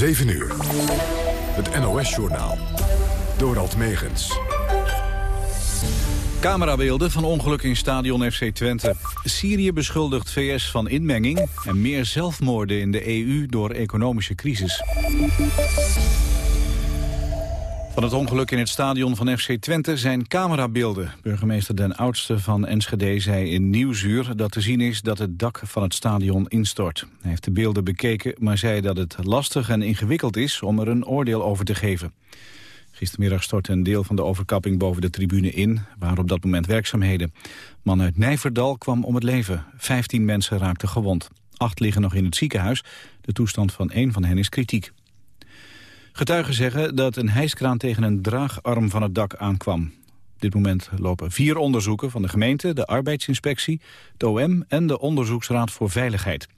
7 uur. Het NOS-journaal. Dorald Megens. Camerabeelden van ongeluk in stadion FC Twente. Syrië beschuldigt VS van inmenging en meer zelfmoorden in de EU door economische crisis. Van het ongeluk in het stadion van FC Twente zijn camerabeelden. Burgemeester Den Oudste van Enschede zei in Nieuwsuur dat te zien is dat het dak van het stadion instort. Hij heeft de beelden bekeken, maar zei dat het lastig en ingewikkeld is om er een oordeel over te geven. Gistermiddag stortte een deel van de overkapping boven de tribune in, waar op dat moment werkzaamheden. Man uit Nijverdal kwam om het leven. Vijftien mensen raakten gewond. Acht liggen nog in het ziekenhuis. De toestand van één van hen is kritiek. Getuigen zeggen dat een hijskraan tegen een draagarm van het dak aankwam. Op dit moment lopen vier onderzoeken van de gemeente, de arbeidsinspectie, de OM en de Onderzoeksraad voor Veiligheid.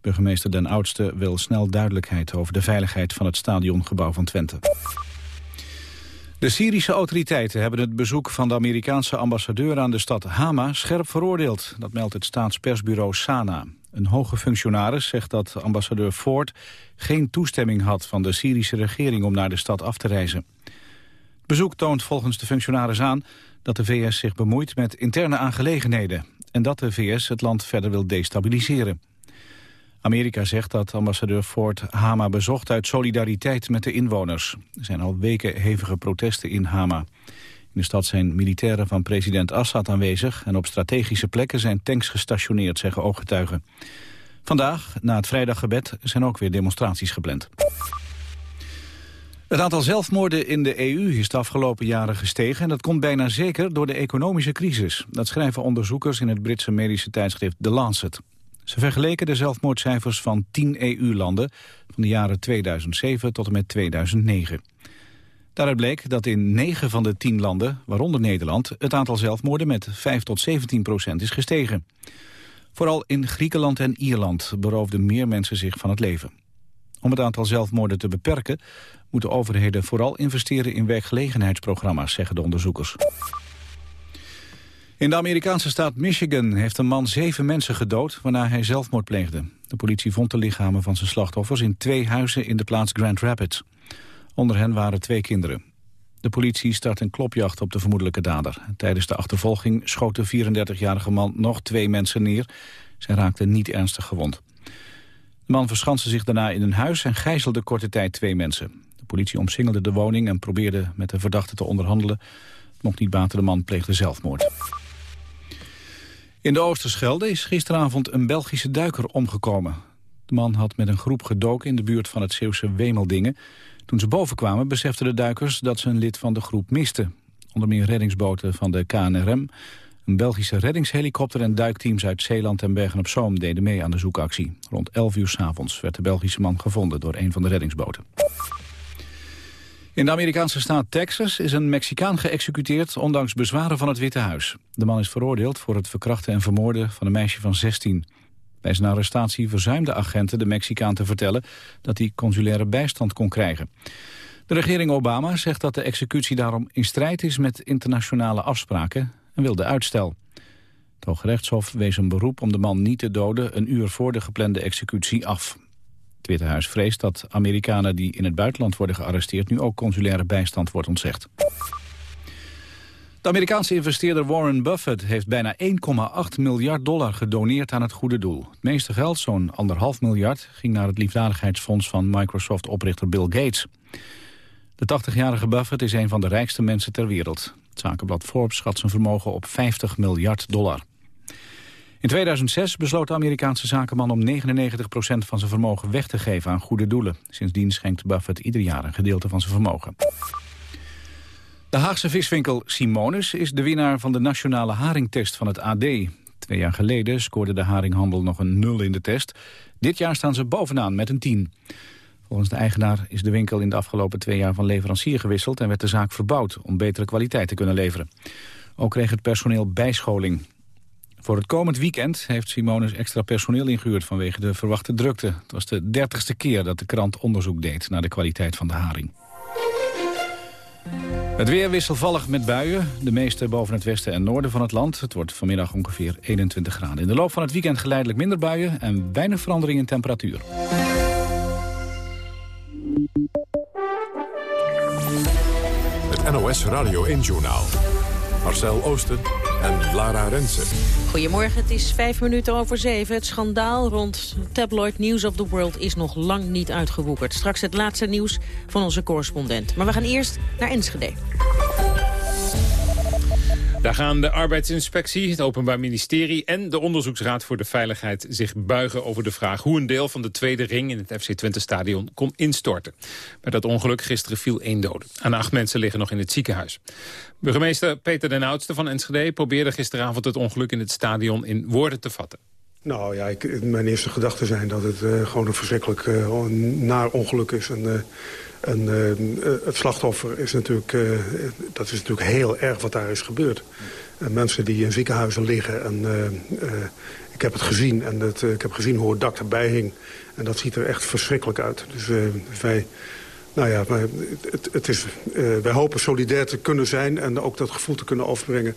Burgemeester Den Oudste wil snel duidelijkheid over de veiligheid van het stadiongebouw van Twente. De Syrische autoriteiten hebben het bezoek van de Amerikaanse ambassadeur aan de stad Hama scherp veroordeeld. Dat meldt het staatspersbureau Sana. Een hoge functionaris zegt dat ambassadeur Ford geen toestemming had van de Syrische regering om naar de stad af te reizen. Het bezoek toont volgens de functionaris aan dat de VS zich bemoeit met interne aangelegenheden en dat de VS het land verder wil destabiliseren. Amerika zegt dat ambassadeur Ford Hama bezocht uit solidariteit met de inwoners. Er zijn al weken hevige protesten in Hama. In de stad zijn militairen van president Assad aanwezig... en op strategische plekken zijn tanks gestationeerd, zeggen ooggetuigen. Vandaag, na het vrijdaggebed, zijn ook weer demonstraties gepland. Het aantal zelfmoorden in de EU is de afgelopen jaren gestegen... en dat komt bijna zeker door de economische crisis. Dat schrijven onderzoekers in het Britse medische tijdschrift The Lancet. Ze vergeleken de zelfmoordcijfers van 10 EU-landen... van de jaren 2007 tot en met 2009. Daaruit bleek dat in 9 van de 10 landen, waaronder Nederland... het aantal zelfmoorden met 5 tot 17 procent is gestegen. Vooral in Griekenland en Ierland beroofden meer mensen zich van het leven. Om het aantal zelfmoorden te beperken... moeten overheden vooral investeren in werkgelegenheidsprogramma's, zeggen de onderzoekers. In de Amerikaanse staat Michigan heeft een man zeven mensen gedood... waarna hij zelfmoord pleegde. De politie vond de lichamen van zijn slachtoffers in twee huizen in de plaats Grand Rapids. Onder hen waren twee kinderen. De politie start een klopjacht op de vermoedelijke dader. Tijdens de achtervolging schoot de 34-jarige man nog twee mensen neer. Zij raakten niet ernstig gewond. De man verschanste zich daarna in een huis en gijzelde korte tijd twee mensen. De politie omsingelde de woning en probeerde met de verdachte te onderhandelen. Mocht niet baten, de man pleegde zelfmoord. In de Oosterschelde is gisteravond een Belgische duiker omgekomen. De man had met een groep gedoken in de buurt van het Zeeuwse Wemeldingen. Toen ze bovenkwamen beseften de duikers dat ze een lid van de groep misten. Onder meer reddingsboten van de KNRM, een Belgische reddingshelikopter... en duikteams uit Zeeland en Bergen-op-Zoom deden mee aan de zoekactie. Rond 11 uur s'avonds werd de Belgische man gevonden door een van de reddingsboten. In de Amerikaanse staat Texas is een Mexicaan geëxecuteerd... ondanks bezwaren van het Witte Huis. De man is veroordeeld voor het verkrachten en vermoorden van een meisje van 16. Bij zijn arrestatie verzuimden agenten de Mexicaan te vertellen... dat hij consulaire bijstand kon krijgen. De regering Obama zegt dat de executie daarom in strijd is... met internationale afspraken en wilde uitstel. Het Hooggerechtshof wees een beroep om de man niet te doden... een uur voor de geplande executie af. Het Witte Huis vreest dat Amerikanen die in het buitenland worden gearresteerd... nu ook consulaire bijstand wordt ontzegd. De Amerikaanse investeerder Warren Buffett heeft bijna 1,8 miljard dollar gedoneerd aan het goede doel. Het meeste geld, zo'n anderhalf miljard, ging naar het liefdadigheidsfonds van Microsoft-oprichter Bill Gates. De 80-jarige Buffett is een van de rijkste mensen ter wereld. Het zakenblad Forbes schat zijn vermogen op 50 miljard dollar. In 2006 besloot de Amerikaanse zakenman om 99% van zijn vermogen weg te geven aan goede doelen. Sindsdien schenkt Buffett ieder jaar een gedeelte van zijn vermogen. De Haagse viswinkel Simonus is de winnaar van de nationale haringtest van het AD. Twee jaar geleden scoorde de haringhandel nog een 0 in de test. Dit jaar staan ze bovenaan met een 10. Volgens de eigenaar is de winkel in de afgelopen twee jaar van leverancier gewisseld... en werd de zaak verbouwd om betere kwaliteit te kunnen leveren. Ook kreeg het personeel bijscholing. Voor het komend weekend heeft Simonus extra personeel ingehuurd vanwege de verwachte drukte. Het was de dertigste keer dat de krant onderzoek deed naar de kwaliteit van de haring. Het weer wisselvallig met buien. De meeste boven het westen en noorden van het land. Het wordt vanmiddag ongeveer 21 graden. In de loop van het weekend geleidelijk minder buien... en weinig verandering in temperatuur. Het NOS Radio 1-journaal. Marcel Oosten en Lara Rensen. Goedemorgen, het is vijf minuten over zeven. Het schandaal rond tabloid News of the World is nog lang niet uitgewoekerd. Straks het laatste nieuws van onze correspondent. Maar we gaan eerst naar Enschede. Daar gaan de arbeidsinspectie, het Openbaar Ministerie en de Onderzoeksraad voor de Veiligheid zich buigen over de vraag hoe een deel van de tweede ring in het FC Twente stadion kon instorten. Bij dat ongeluk gisteren viel één dode. En acht mensen liggen nog in het ziekenhuis. Burgemeester Peter den Oudste van Enschede probeerde gisteravond het ongeluk in het stadion in woorden te vatten. Nou ja, ik, mijn eerste gedachten zijn dat het uh, gewoon een verschrikkelijk uh, naar ongeluk is. En, uh, en uh, het slachtoffer is natuurlijk, uh, dat is natuurlijk heel erg wat daar is gebeurd. Uh, mensen die in ziekenhuizen liggen. En, ik heb het gezien en het, ik heb gezien hoe het dak erbij hing. En dat ziet er echt verschrikkelijk uit. Dus wij, nou ja, wij, het, het is, wij hopen solidair te kunnen zijn... en ook dat gevoel te kunnen overbrengen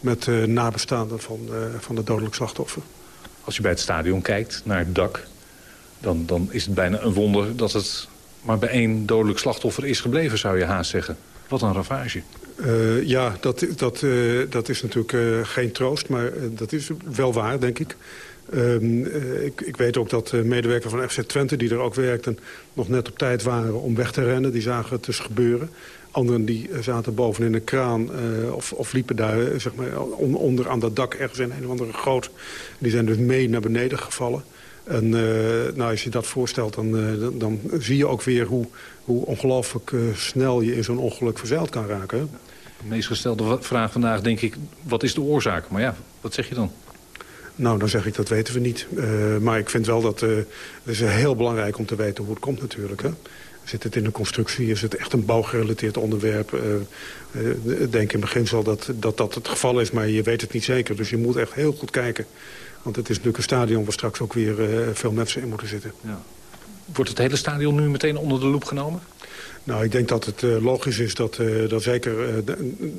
met nabestaanden van, van de dodelijk slachtoffer. Als je bij het stadion kijkt naar het dak... Dan, dan is het bijna een wonder dat het maar bij één dodelijk slachtoffer is gebleven, zou je haast zeggen. Wat een ravage. Uh, ja, dat, dat, uh, dat is natuurlijk uh, geen troost, maar dat is wel waar, denk ik. Ehm, ik, ik, weet ook dat medewerkers van FC Twente, die er ook werkten... nog net op tijd waren om weg te rennen. Die zagen het dus gebeuren. Anderen die zaten boven in een kraan of, of, liepen daar zeg maar, onder aan dat dak ergens in een of andere groot. Die zijn dus mee naar beneden gevallen. En uh, nou, als je dat voorstelt, dan, uh, dan, dan, zie je ook weer hoe, hoe ongelooflijk uh, snel je in zo'n ongeluk verzeild kan raken. De meest gestelde vraag vandaag denk ik, wat is de oorzaak? Maar ja, wat zeg je dan? Nou, dan zeg ik, dat weten we niet. maar ik vind wel dat het is heel belangrijk om te weten hoe het komt natuurlijk. Hè? Zit het in de constructie? Is het echt een bouwgerelateerd onderwerp? ik denk in beginsel dat, dat dat het geval is, maar je weet het niet zeker. Dus je moet echt heel goed kijken want het is natuurlijk een stadion waar straks ook weer uh, veel mensen in moeten zitten. Ja. Wordt het hele stadion nu meteen onder de loep genomen? Nou, ik denk dat het uh, logisch is dat, uh, dat zeker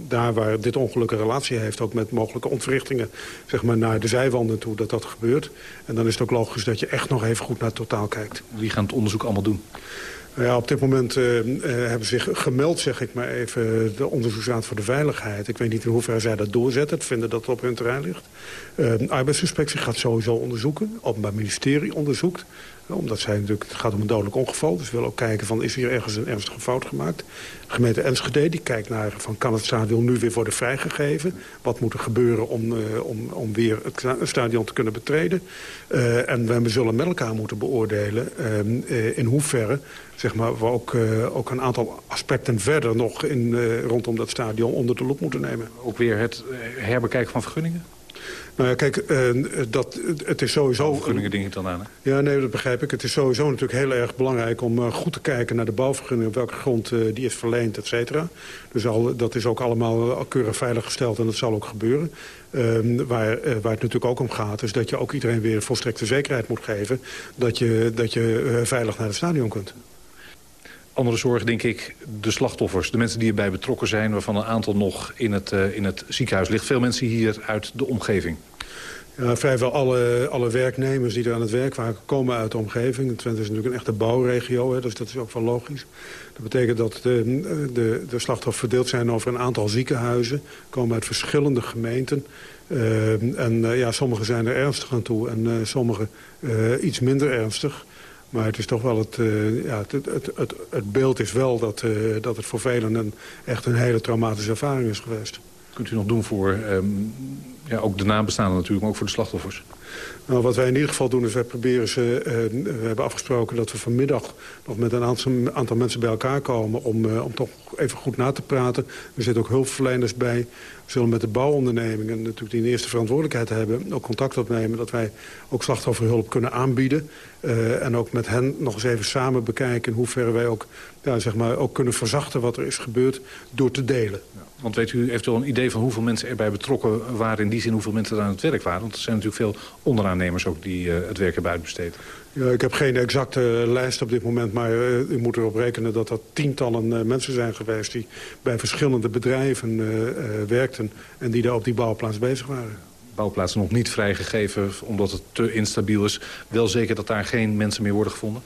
daar waar dit ongeluk een relatie heeft... ook met mogelijke ontwrichtingen zeg maar, naar de zijwanden toe, dat dat gebeurt. En dan is het ook logisch dat je echt nog even goed naar het totaal kijkt. Wie gaan het onderzoek allemaal doen? Ja, op dit moment uh, uh, hebben zich gemeld, zeg ik maar even, de Onderzoeksraad voor de Veiligheid. Ik weet niet in hoeverre zij dat doorzetten. Het vinden dat het op hun terrein ligt. De arbeidsinspectie gaat sowieso onderzoeken. Openbaar Ministerie onderzoekt omdat zij natuurlijk, het gaat om een dodelijk ongeval. Dus we willen ook kijken van, is hier ergens een ernstige fout gemaakt. De gemeente Enschede die kijkt naar van, kan het stadion nu weer worden vrijgegeven? Wat moet er gebeuren om, uh, om, om weer het stadion te kunnen betreden? Uh, en we zullen met elkaar moeten beoordelen uh, in hoeverre zeg maar, we ook, ook een aantal aspecten verder nog in, rondom dat stadion onder de loep moeten nemen. Ook weer het herbekijken van vergunningen? Nou ja, kijk, uh, dat, het is sowieso... Vergunningen denk ik dan aan, hè? Ja, nee, dat begrijp ik. Het is sowieso natuurlijk heel erg belangrijk om uh, goed te kijken naar de bouwvergunning... op welke grond uh, die is verleend, et cetera. Dus al, dat is ook allemaal keurig veilig gesteld en dat zal ook gebeuren. Ehm, waar, waar het natuurlijk ook om gaat, is dat je ook iedereen weer volstrekte zekerheid moet geven... dat je, dat je veilig naar het stadion kunt andere zorg, denk ik, de slachtoffers. De mensen die erbij betrokken zijn, waarvan een aantal nog in het, uh, in het ziekenhuis ligt. Veel mensen hier uit de omgeving. Ja, vrijwel alle, alle werknemers die er aan het werk waren komen uit de omgeving. Twente is natuurlijk een echte bouwregio, hè, dus dat is ook wel logisch. Dat betekent dat de, de, de slachtoffers verdeeld zijn over een aantal ziekenhuizen. Komen uit verschillende gemeenten. Uh, en uh, ja, sommige zijn er ernstig aan toe en sommige iets minder ernstig. Maar het is toch wel het, uh, ja, het, het, het, het, beeld is wel dat, uh, dat het voor velen een, echt een hele traumatische ervaring is geweest. Kunt u nog doen voor um, ja, ook de nabestaanden natuurlijk, maar ook voor de slachtoffers? Nou, wat wij in ieder geval doen is, wij proberen ze, uh, we hebben afgesproken dat we vanmiddag nog met een aantal, aantal mensen bij elkaar komen om, uh, om toch even goed na te praten. Er zitten ook hulpverleners bij. Zullen met de bouwondernemingen, natuurlijk die een eerste verantwoordelijkheid hebben, ook contact opnemen dat wij ook slachtofferhulp kunnen aanbieden. Uh, en ook met hen nog eens even samen bekijken in hoeverre wij ook, ja, zeg maar, ook kunnen verzachten wat er is gebeurd door te delen. Ja, want weet u eventueel een idee van hoeveel mensen erbij betrokken waren... in die zin hoeveel mensen er aan het werk waren? Want er zijn natuurlijk veel onderaannemers ook die uh, het werk hebben uitbesteed. Ja, ik heb geen exacte lijst op dit moment, maar uh, u moet erop rekenen dat er tientallen uh, mensen zijn geweest die bij verschillende bedrijven uh, werkten en die daar op die bouwplaats bezig waren. bouwplaatsen nog niet vrijgegeven omdat het te instabiel is. Wel zeker dat daar geen mensen meer worden gevonden?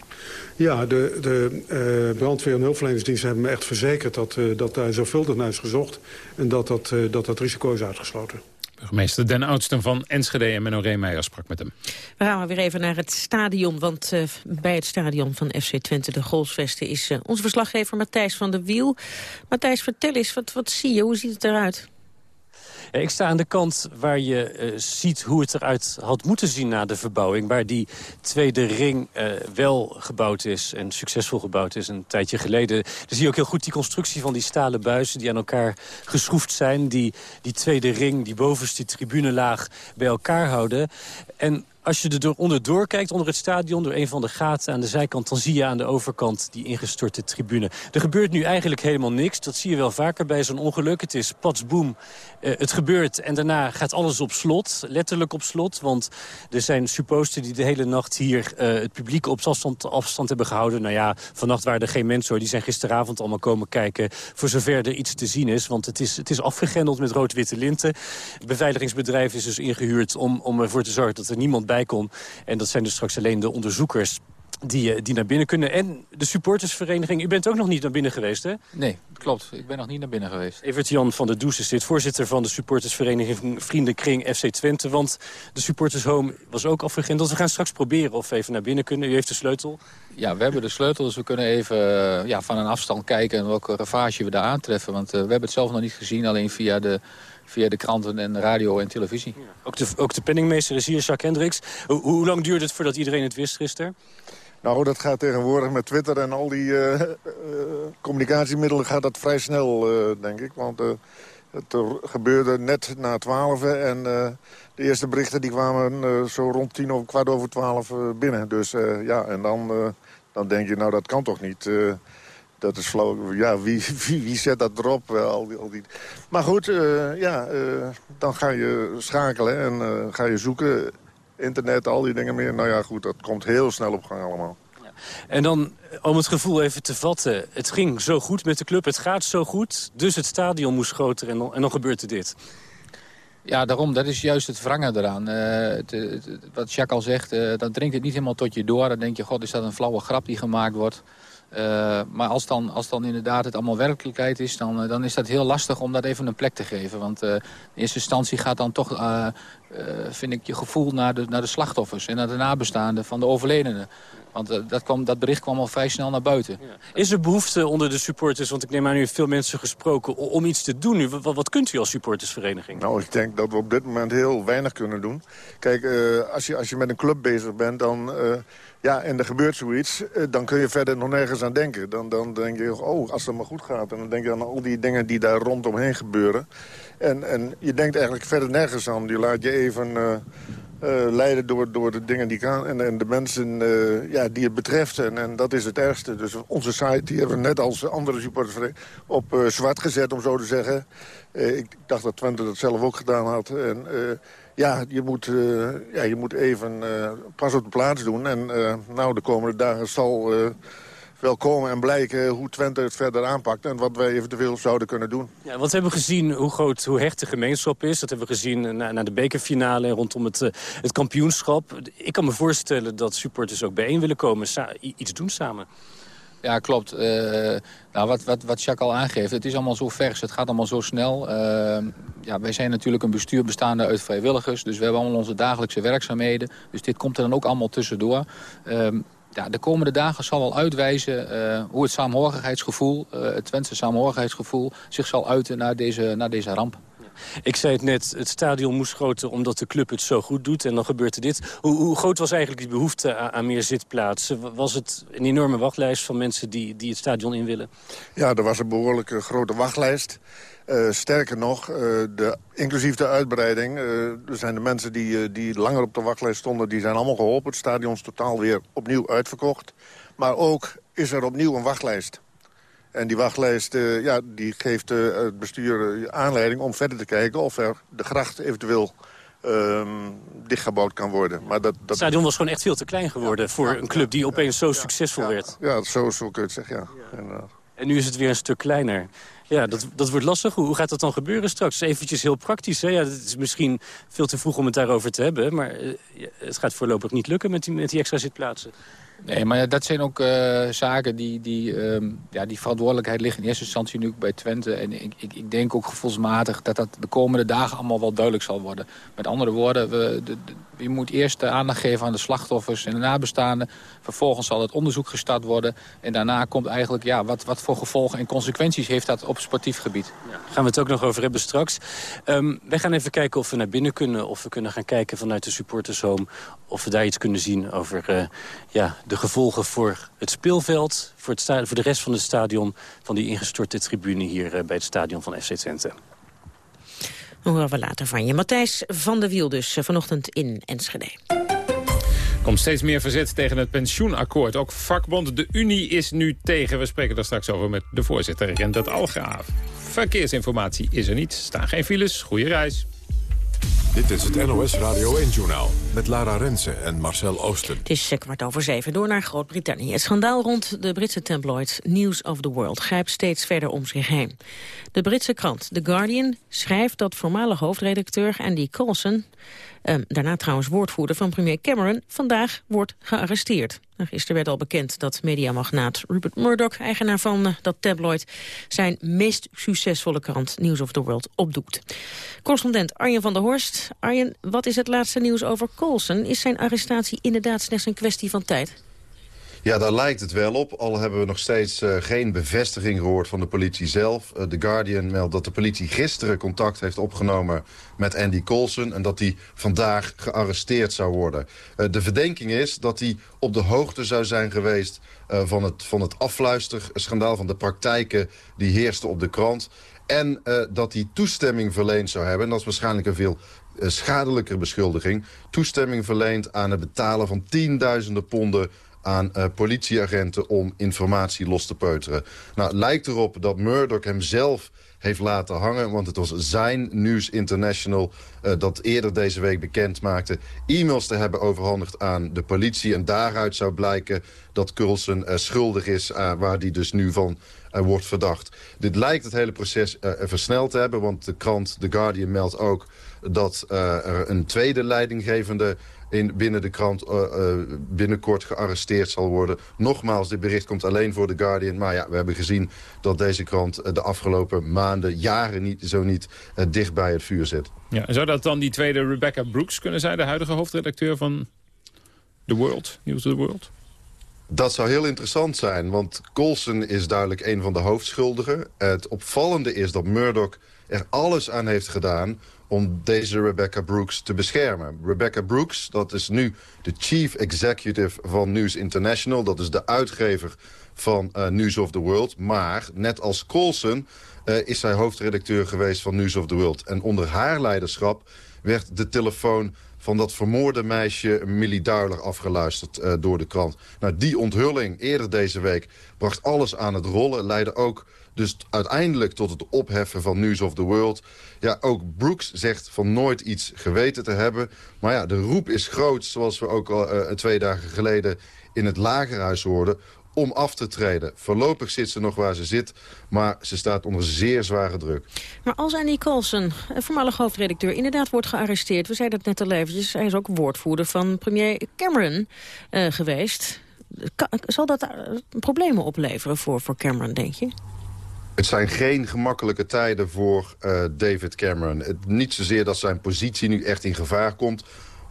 Ja, de, de brandweer- en hulpverleningsdiensten hebben me echt verzekerd... dat, dat daar zorgvuldig naar is gezocht en dat dat, dat, dat risico is uitgesloten. Burgemeester Den Oudsten van Enschede en Menno Reemeijer sprak met hem. We gaan weer even naar het stadion, want uh, bij het stadion van FC Twente, de Golsvesten, is uh, onze verslaggever Matthijs van der Wiel. Matthijs, vertel eens, wat, wat zie je, hoe ziet het eruit? Ik sta aan de kant waar je uh, ziet hoe het eruit had moeten zien na de verbouwing. Waar die tweede ring uh, wel gebouwd is en succesvol gebouwd is een tijdje geleden. Dan zie je ook heel goed die constructie van die stalen buizen die aan elkaar geschroefd zijn. Die, die tweede ring, die bovenste tribunelaag bij elkaar houden. En als je er onderdoor kijkt, onder het stadion... door een van de gaten aan de zijkant... dan zie je aan de overkant die ingestorte tribune. Er gebeurt nu eigenlijk helemaal niks. Dat zie je wel vaker bij zo'n ongeluk. Het is patsboom, uh, het gebeurt en daarna gaat alles op slot. Letterlijk op slot, want er zijn supposten die de hele nacht hier... Uh, het publiek op afstand, afstand hebben gehouden. Nou ja, vannacht waren er geen mensen hoor. Die zijn gisteravond allemaal komen kijken... voor zover er iets te zien is. Want het is, het is afgegrendeld met rood-witte linten. Het beveiligingsbedrijf is dus ingehuurd om, om ervoor te zorgen... dat er niemand bij kon. En dat zijn dus straks alleen de onderzoekers die, die naar binnen kunnen. En de supportersvereniging, u bent ook nog niet naar binnen geweest, hè? Nee, klopt. Ik ben nog niet naar binnen geweest. Evert-Jan van der Does is dit, voorzitter van de supportersvereniging Vriendenkring FC Twente. Want de supportershome was ook afgegrendeld. We gaan straks proberen of we even naar binnen kunnen. U heeft de sleutel. Ja, we hebben de sleutel, dus we kunnen even ja, van een afstand kijken... welke ravage we daar aantreffen. Want uh, we hebben het zelf nog niet gezien, alleen via de via de kranten en radio en televisie. Ja. Ook, de, ook de penningmeester is hier, Jacques Hendricks. Hoe, hoe lang duurde het voordat iedereen het wist gisteren? Nou, dat gaat tegenwoordig met Twitter en al die uh, uh, communicatiemiddelen gaat dat vrij snel, uh, denk ik. Want het gebeurde net na twaalf en de eerste berichten die kwamen zo rond tien of kwart over twaalf binnen. Dus ja, en dan, dan denk je, nou dat kan toch niet dat is flauw. Ja, wie, wie, wie zet dat erop? Al die, al die... Maar goed, uh, ja, uh, dan ga je schakelen en uh, ga je zoeken. Internet, al die dingen meer. Nou ja, goed, dat komt heel snel op gang allemaal. Ja. En dan, om het gevoel even te vatten. Het ging zo goed met de club, het gaat zo goed. Dus het stadion moest groter en dan, en dan gebeurt er dit. Ja, daarom, dat is juist het wrangen eraan. Uh, het, het, wat Jacques al zegt, uh, dan dringt het niet helemaal tot je door. Dan denk je, god, is dat een flauwe grap die gemaakt wordt. Uh, maar als dan, als dan inderdaad het allemaal werkelijkheid is... dan, uh, dan is dat heel lastig om dat even een plek te geven. Want uh, in eerste instantie gaat dan toch, vind ik, je gevoel naar de, naar de slachtoffers... en naar de nabestaanden van de overledenen. Want dat, kwam, dat bericht kwam al vrij snel naar buiten. Ja. Is er behoefte onder de supporters, want ik neem aan u heeft veel mensen gesproken... om iets te doen? Wat, wat kunt u als supportersvereniging? Nou, ik denk dat we op dit moment heel weinig kunnen doen. Kijk, als, je, als je met een club bezig bent, dan... Ja, en er gebeurt zoiets, dan kun je verder nog nergens aan denken. Dan, dan denk je, oh, als het maar goed gaat. En dan denk je aan al die dingen die daar rondomheen gebeuren. En, en je denkt eigenlijk verder nergens aan. Je laat je even uh, uh, leiden door, door de dingen die gaan. En, en de mensen ja, die het betreft. En, en dat is het ergste. Dus onze site die hebben we net als andere supporters op zwart gezet, om zo te zeggen. ik dacht dat Twente dat zelf ook gedaan had. En ja, je moet, uh, ja, je moet even uh, pas op de plaats doen. En uh, nou, de komende dagen zal wel komen en blijken hoe Twente het verder aanpakt... en wat wij eventueel zouden kunnen doen. Ja, want we hebben gezien hoe groot, hoe hecht de gemeenschap is. Dat hebben we gezien na, na de bekerfinale rondom het, het kampioenschap. Ik kan me voorstellen dat supporters ook bijeen willen komen, iets doen samen. Ja, klopt. Uh, nou, wat, wat, wat Jacques al aangeeft, het is allemaal zo vers, het gaat allemaal zo snel. Uh, ja, wij zijn natuurlijk een bestuur bestaande uit vrijwilligers, dus we hebben allemaal onze dagelijkse werkzaamheden. Dus dit komt er dan ook allemaal tussendoor. Uh, ja, de komende dagen zal wel uitwijzen uh, hoe het saamhorigheidsgevoel, uh, het Twentse saamhorigheidsgevoel, zich zal uiten naar deze, naar deze ramp. Ik zei het net, het stadion moest groter omdat de club het zo goed doet. En dan gebeurt er dit. Hoe, hoe groot was eigenlijk die behoefte aan, meer zitplaatsen? Was het een enorme wachtlijst van mensen die, die het stadion in willen? Ja, er was een behoorlijke grote wachtlijst. Uh, sterker nog, uh, de, inclusief de uitbreiding. Uh, er zijn de mensen die, die langer op de wachtlijst stonden... die zijn allemaal geholpen. Het stadion is totaal weer opnieuw uitverkocht. Maar ook is er opnieuw een wachtlijst. En die wachtlijst uh, ja, die geeft uh, het bestuur aanleiding om verder te kijken... of er de gracht eventueel um, dichtgebouwd kan worden. Maar dat, dat... Het stadion was gewoon echt veel te klein geworden... Ja, voor ja, een club die opeens zo succesvol werd. Ja, zo, zo kun je het zeggen, ja. En. En nu is het weer een stuk kleiner. Ja, dat, dat wordt lastig. Hoe, hoe gaat dat dan gebeuren straks? Eventjes heel praktisch. Hè? Ja, het is misschien veel te vroeg om het daarover te hebben. Maar eh, het gaat voorlopig niet lukken met die, met die extra zitplaatsen. Nee, maar dat zijn ook uh, zaken die, die, uh, ja, die verantwoordelijkheid liggen in eerste instantie nu bij Twente. En ik, ik, ik, denk ook gevoelsmatig dat dat de komende dagen allemaal wel duidelijk zal worden. Met andere woorden, we, de, je moet eerst de aandacht geven aan de slachtoffers en de nabestaanden. Vervolgens zal het onderzoek gestart worden. En daarna komt eigenlijk, ja, wat, wat voor gevolgen en consequenties heeft dat op sportief gebied. Ja, gaan we het ook nog over hebben straks. Um, wij gaan even kijken of we naar binnen kunnen. Of we kunnen gaan kijken vanuit de supportershome. Of we daar iets kunnen zien over uh, ja, de gevolgen voor het speelveld... Voor, het voor de rest van het stadion van die ingestorte tribune hier uh, bij het stadion van FC Twente. Horen we later van je. Matthijs van der Wiel dus vanochtend in Enschede. Er komt steeds meer verzet tegen het pensioenakkoord. Ook vakbond De Unie is nu tegen. We spreken daar straks over met de voorzitter Rendert Algraaf. Verkeersinformatie is er niet. staan geen files. Goeie reis. Dit is het NOS Radio 1-journaal met Lara Rensen en Marcel Oosten. Het is kwart over zeven door naar Groot-Brittannië. Het schandaal rond de Britse tabloid News of the World grijpt steeds verder om zich heen. De Britse krant The Guardian schrijft dat voormalig hoofdredacteur Andy Coulson... Uh, daarna trouwens woordvoerder van premier Cameron, vandaag wordt gearresteerd. Nou, gisteren werd al bekend dat mediamagnaat Rupert Murdoch, eigenaar van uh, dat tabloid, zijn meest succesvolle krant News of the World opdoekt. Correspondent Arjen van der Horst. Arjen, wat is het laatste nieuws over Coulson? Is zijn arrestatie inderdaad slechts een kwestie van tijd? Ja, daar lijkt het wel op. Al hebben we nog steeds uh, geen bevestiging gehoord van de politie zelf. Uh, The Guardian meldt dat de politie gisteren contact heeft opgenomen met Andy Coulson... en dat hij vandaag gearresteerd zou worden. Uh, de verdenking is dat hij op de hoogte zou zijn geweest... van het, van het afluisterschandaal, van de praktijken die heersten op de krant... en dat hij toestemming verleend zou hebben. En dat is waarschijnlijk een veel schadelijker beschuldiging. Toestemming verleend aan het betalen van tienduizenden ponden aan uh, politieagenten om informatie los te peuteren. Nou, lijkt erop dat Murdoch hem zelf heeft laten hangen. Want het was zijn News International uh, dat eerder deze week bekend maakte... e-mails te hebben overhandigd aan de politie. En daaruit zou blijken dat Coulson uh, schuldig is... waar die dus nu van wordt verdacht. Dit lijkt het hele proces versneld te hebben. Want de krant The Guardian meldt ook dat er een tweede leidinggevende in, binnen de krant uh, uh, binnenkort gearresteerd zal worden. Nogmaals, dit bericht komt alleen voor The Guardian. Maar ja, we hebben gezien dat deze krant uh, de afgelopen maanden, jaren niet, zo niet dicht bij het vuur zit. Ja, zou dat dan die tweede Rebecca Brooks kunnen zijn, de huidige hoofdredacteur van The World, News of the World? Dat zou heel interessant zijn, want Colson is duidelijk een van de hoofdschuldigen. Het opvallende is dat Murdoch er alles aan heeft gedaan om deze Rebecca Brooks te beschermen. Rebecca Brooks, dat is nu de chief executive van News International. Dat is de uitgever van uh, News of the World. Maar, net als Colson, uh, is zij hoofdredacteur geweest van News of the World. En onder haar leiderschap werd de telefoon van dat vermoorde meisje Millie Duiler afgeluisterd uh, door de krant. Nou, die onthulling eerder deze week bracht alles aan het rollen. Leidde ook dus uiteindelijk tot het opheffen van News of the World. Ja, ook Brooks zegt van nooit iets geweten te hebben. Maar ja, de roep is groot, zoals we ook al uh, twee dagen geleden in het lagerhuis hoorden om af te treden. Voorlopig zit ze nog waar ze zit, maar ze staat onder zeer zware druk. Maar als Annie Colson, voormalig hoofdredacteur, inderdaad wordt gearresteerd... we zeiden het net al eventjes, hij is ook woordvoerder van premier Cameron uh, geweest... zal dat problemen opleveren voor, voor Cameron, denk je? Het zijn geen gemakkelijke tijden voor uh, David Cameron. Het, niet zozeer dat zijn positie nu echt in gevaar komt...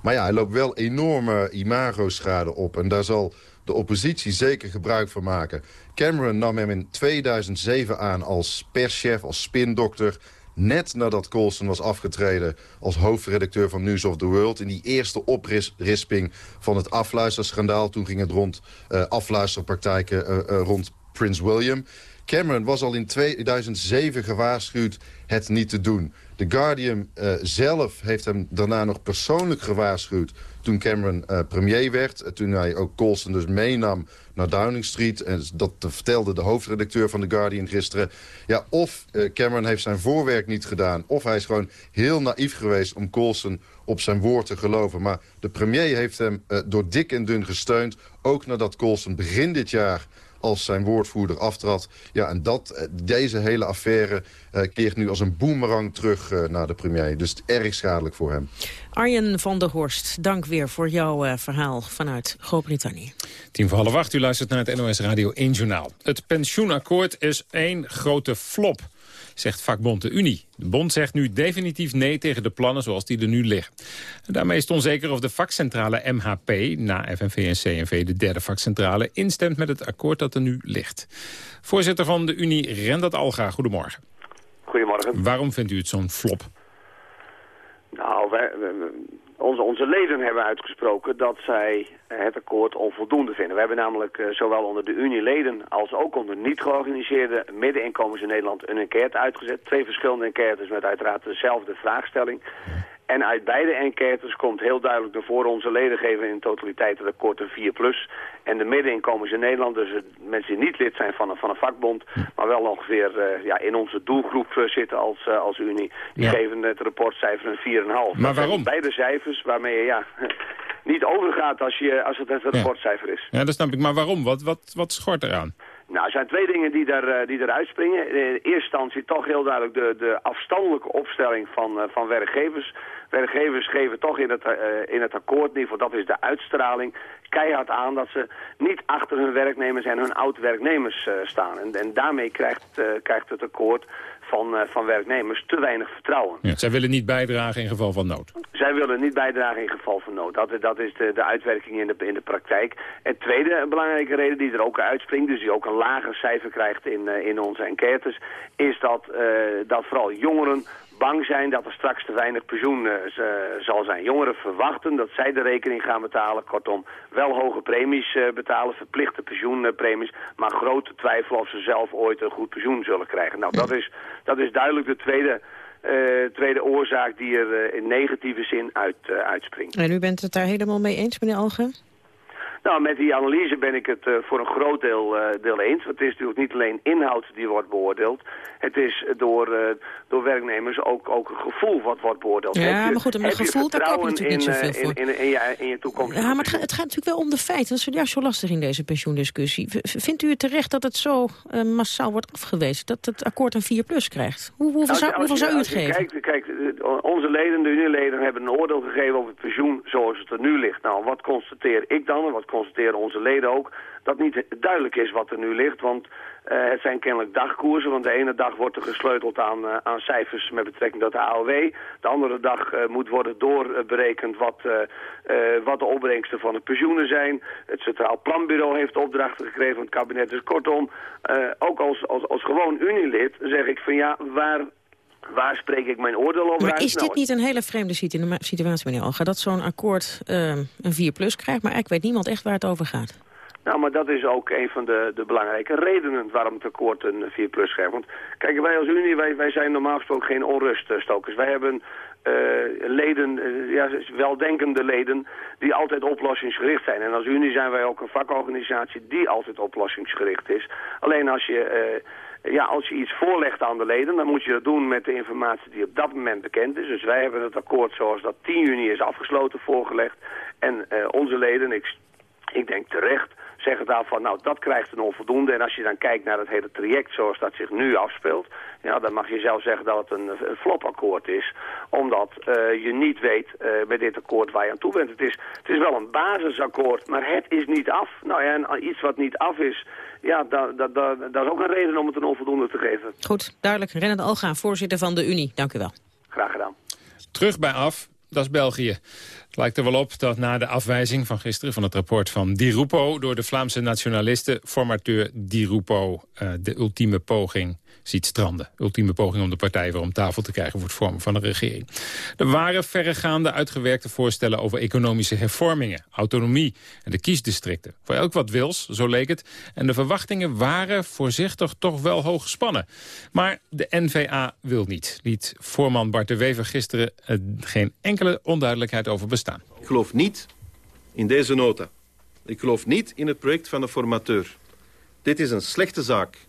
maar ja, hij loopt wel enorme imago-schade op. En daar zal de oppositie zeker gebruik van maken. Cameron nam hem in 2007 aan als perschef, als spindokter... net nadat Colson was afgetreden als hoofdredacteur van News of the World... in die eerste oprisping van het afluisterschandaal. Toen ging het rond uh, afluisterpraktijken uh, rond Prins William... Cameron was al in 2007 gewaarschuwd het niet te doen. The Guardian uh, zelf heeft hem daarna nog persoonlijk gewaarschuwd... toen Cameron uh, premier werd. Uh, toen hij ook Colson dus meenam naar Downing Street. En dat vertelde de hoofdredacteur van The Guardian gisteren. Ja, of Cameron heeft zijn voorwerk niet gedaan... of hij is gewoon heel naïef geweest om Colson op zijn woord te geloven. Maar de premier heeft hem door dik en dun gesteund. Ook nadat Colson begin dit jaar als zijn woordvoerder aftrad. Ja, en dat, deze hele affaire keert nu als een boemerang terug naar de premier. Dus erg schadelijk voor hem. Arjen van der Horst, dank weer voor jouw verhaal vanuit Groot-Brittannië. Tien voor half acht, u luistert naar het NOS Radio 1 Journaal. Het pensioenakkoord is één grote flop zegt vakbond de Unie. De bond zegt nu definitief nee tegen de plannen zoals die er nu liggen. daarmee is het onzeker of de vakcentrale MHP, na FNV en CNV de derde vakcentrale, instemt met het akkoord dat er nu ligt. Voorzitter van de Unie, Rendat Alga, goedemorgen. Goedemorgen. Waarom vindt u het zo'n flop? Nou, wij, onze, onze leden hebben uitgesproken dat zij het akkoord onvoldoende vinden. We hebben namelijk uh, zowel onder de Unie-leden als ook onder niet georganiseerde middeninkomens in Nederland een enquête uitgezet. Twee verschillende enquêtes met uiteraard dezelfde vraagstelling. En uit beide enquêtes komt heel duidelijk naar voren... onze leden geven in totaliteit het akkoord een 4 plus. En de middeninkomens in Nederland, dus mensen die niet lid zijn van een, van een vakbond... maar wel ongeveer uh, ja, in onze doelgroep uh, zitten als, uh, als Unie... die geven het rapportcijfer een 4,5. Maar waarom? Beide cijfers waarmee je ja, niet overgaat als, je, als het het rapportcijfer is. Ja, dat snap ik. Maar waarom? Wat, wat, wat schort eraan? Nou, er zijn twee dingen die, er, die eruit springen. In eerste instantie toch heel duidelijk de, de afstandelijke opstelling van, van werkgevers werkgevers geven toch in het, uh, in het akkoord, in ieder geval dat is de uitstraling, keihard aan dat ze niet achter hun werknemers en hun oud-werknemers staan. En, en daarmee krijgt, krijgt het akkoord van, van werknemers te weinig vertrouwen. Ja, zij willen niet bijdragen in geval van nood? Zij willen niet bijdragen in geval van nood. Dat, dat is de, de uitwerking in de, in de praktijk. En tweede belangrijke reden die er ook uitspringt, dus die ook een lager cijfer krijgt in, in onze enquêtes, is dat, dat vooral jongeren bang zijn dat er straks te weinig pensioen uh, zal zijn. Jongeren verwachten dat zij de rekening gaan betalen. Kortom, wel hoge premies uh, betalen, verplichte pensioenpremies. maar grote twijfel of ze zelf ooit een goed pensioen zullen krijgen. Nou, dat is, dat is duidelijk de tweede... Uh, tweede oorzaak die er in negatieve zin uit, uitspringt. En u bent het daar helemaal mee eens, meneer Algen? Nou, met die analyse ben ik het uh, voor een groot deel, uh, deel eens. Want het is natuurlijk niet alleen inhoud die wordt beoordeeld. Het is door, uh, door werknemers ook, ook een gevoel wat wordt beoordeeld. Ja, maar goed, een gevoel, daar koop je natuurlijk in, niet zoveel voor. In, in, in, je, in je toekomst. Ja, maar het, het, gaat natuurlijk wel om de feiten. Dat is juist zo lastig in deze pensioendiscussie. Vindt u het terecht dat het zo massaal wordt afgewezen? Dat het akkoord een 4 plus krijgt? Hoe, hoeveel, nou, zou, hoeveel zou u het geven? Kijkt, kijk, onze leden, de Unileden, hebben een oordeel gegeven over het pensioen zoals het er nu ligt. Nou, wat constateer ik dan? Wat constateren onze leden ook? Dat niet duidelijk is wat er nu ligt, want uh, het zijn kennelijk dagkoersen. Want de ene dag wordt er gesleuteld aan, uh, aan cijfers met betrekking tot de AOW. De andere dag uh, moet worden doorberekend wat, wat de opbrengsten van de pensioenen zijn. Het Centraal Planbureau heeft opdrachten gekregen van het kabinet. Dus kortom, ook als, als, als gewoon Unilid zeg ik van ja, waar Waar spreek ik mijn oordeel over maar uit? is dit Nou, niet een hele vreemde situatie, meneer Alga? Dat zo'n akkoord uh, een 4 plus krijgt, maar eigenlijk weet niemand echt waar het over gaat. Nou, maar dat is ook een van de, de belangrijke redenen waarom het akkoord een 4 plus krijgt. Want kijk, wij als Unie, wij, wij zijn normaal gesproken geen onruststokers. Wij hebben uh, leden, uh, ja, weldenkende leden, die altijd oplossingsgericht zijn. En als Unie zijn wij ook een vakorganisatie die altijd oplossingsgericht is. Alleen als je... Ja, als je iets voorlegt aan de leden, dan moet je dat doen met de informatie die op dat moment bekend is. Dus wij hebben het akkoord zoals dat 10 juni is afgesloten voorgelegd. En uh, onze leden, ik, ik denk terecht, zeggen daarvan, nou dat krijgt een onvoldoende. En als je dan kijkt naar het hele traject zoals dat zich nu afspeelt, ja, dan mag je zelf zeggen dat het een, een flopakkoord is. Omdat uh, je niet weet uh, met dit akkoord waar je aan toe bent. Het is, het is wel een basisakkoord, maar het is niet af. Nou ja, en iets wat niet af is, ja, dat, dat, dat, dat is ook een reden om het een onvoldoende te geven. Goed, duidelijk. Rennend Alga, voorzitter van de Unie. Dank u wel. Graag gedaan. Terug bij af, dat is België. Het lijkt er wel op dat na de afwijzing van gisteren van het rapport van Di Rupo... door de Vlaamse nationalisten, formateur Di Rupo uh, de ultieme poging ziet stranden. Ultieme poging om de partij weer om tafel te krijgen voor het vormen van een regering. Er waren verregaande uitgewerkte voorstellen over economische hervormingen, autonomie en de kiesdistricten. Voor elk wat wils, zo leek het. En de verwachtingen waren voorzichtig toch wel hoog gespannen. Maar de NVA wil niet, liet voorman Bart de Wever gisteren uh, geen enkele onduidelijkheid over bestaan. Ik geloof niet in deze nota. Ik geloof niet in het project van de formateur. Dit is een slechte zaak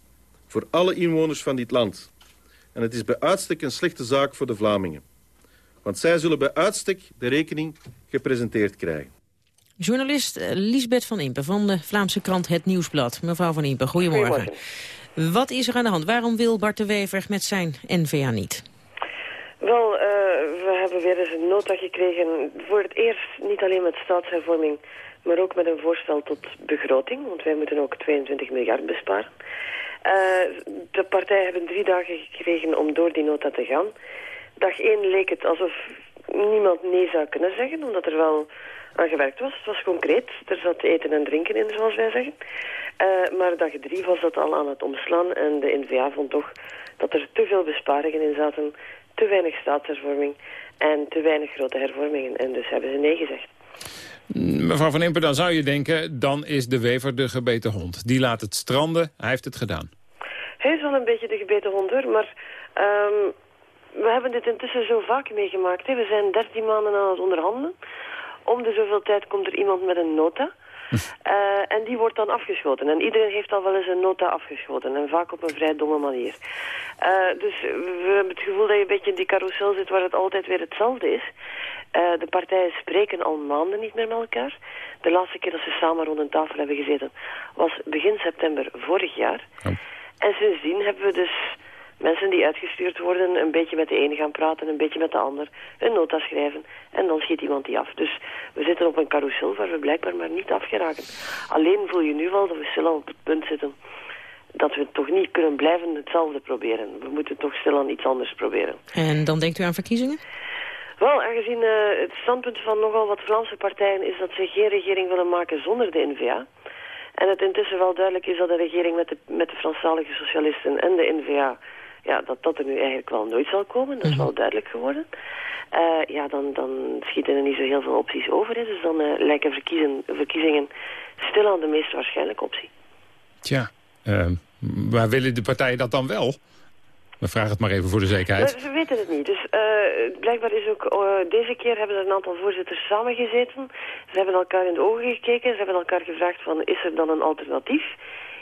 voor alle inwoners van dit land. En het is bij uitstek een slechte zaak voor de Vlamingen. Want zij zullen bij uitstek de rekening gepresenteerd krijgen. Journalist uh, Lisbeth van Impe van de Vlaamse krant Het Nieuwsblad. Mevrouw van Impe, goedemorgen. Wat is er aan de hand? Waarom wil Bart de Wever met zijn NVA niet? Wel, uh, we hebben weer eens een nota gekregen. Voor het eerst niet alleen met staatshervorming, maar ook met een voorstel tot begroting. Want wij moeten ook 22 miljard besparen. Uh, de partijen hebben drie dagen gekregen om door die nota te gaan. Dag één leek het alsof niemand nee zou kunnen zeggen, omdat er wel aan gewerkt was. Het was concreet. Er zat eten en drinken in, zoals wij zeggen. Uh, maar dag drie was dat al aan het omslaan. En de NVA vond toch dat er te veel besparingen in zaten. Te weinig staatshervorming en te weinig grote hervormingen. En dus hebben ze nee gezegd. Mevrouw Van Impen, dan zou je denken, dan is de wever de gebeten hond. Die laat het stranden, hij heeft het gedaan. Hij is wel een beetje de gebeten hond, hoor. Maar um, we hebben dit intussen zo vaak meegemaakt. Hè. We zijn dertien maanden aan het onderhandelen. Om de zoveel tijd komt er iemand met een nota. Uh, en die wordt dan afgeschoten. En iedereen heeft al wel eens een nota afgeschoten. En vaak op een vrij domme manier. Uh, dus we hebben het gevoel dat je een beetje in die carousel zit waar het altijd weer hetzelfde is. Uh, de partijen spreken al maanden niet meer met elkaar. De laatste keer dat ze samen rond een tafel hebben gezeten was begin september vorig jaar. Oh. En sindsdien hebben we dus mensen die uitgestuurd worden een beetje met de ene gaan praten, een beetje met de ander, een nota schrijven en dan schiet iemand die af. Dus we zitten op een carousel waar we blijkbaar maar niet afgeraken. Alleen voel je nu wel dat we stil op het punt zitten dat we toch niet kunnen blijven hetzelfde proberen. We moeten toch stil aan iets anders proberen. En dan denkt u aan verkiezingen? Wel, aangezien uh, het standpunt van nogal wat Vlaamse partijen is dat ze geen regering willen maken zonder de N-VA. En het intussen wel duidelijk is dat de regering met de, met de Franstalige socialisten en de N-VA ja, dat dat er nu eigenlijk wel nooit zal komen. Dat is mhm. wel duidelijk geworden. Uh, ja, dan, dan schieten er niet zo heel veel opties over. Hè. Dus dan uh, lijken verkiezen, verkiezingen stil aan de meest waarschijnlijke optie. Tja, uh, maar willen de partijen dat dan wel? We vragen het maar even voor de zekerheid. We, weten het niet. Dus uh, blijkbaar is ook uh, deze keer hebben er een aantal voorzitters samengezeten. Ze hebben elkaar in de ogen gekeken. Ze hebben elkaar gevraagd van is er dan een alternatief?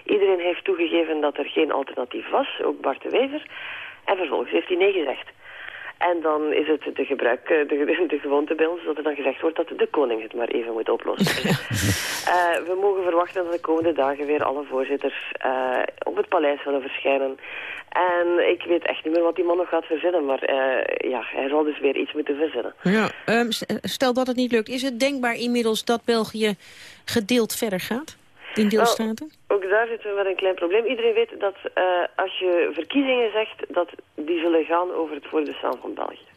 Iedereen heeft toegegeven dat er geen alternatief was, ook Bart de Wever. En vervolgens heeft hij nee gezegd. En dan is het de, gebruik, eh, de, de gewoonte bij ons dat er dan gezegd wordt dat de koning het maar even moet oplossen. uh, we mogen verwachten dat de komende dagen weer alle voorzitters uh, op het paleis zullen verschijnen. En ik weet echt niet meer wat die man nog gaat verzinnen, maar ja, hij zal dus weer iets moeten verzinnen. Ja, um, stel dat het niet lukt, is het denkbaar inmiddels dat België gedeeld verder gaat? in deelstaten? ook daar zitten we met een klein probleem. Iedereen weet dat uh, als je verkiezingen zegt, dat die zullen gaan over het voorbestaan van België.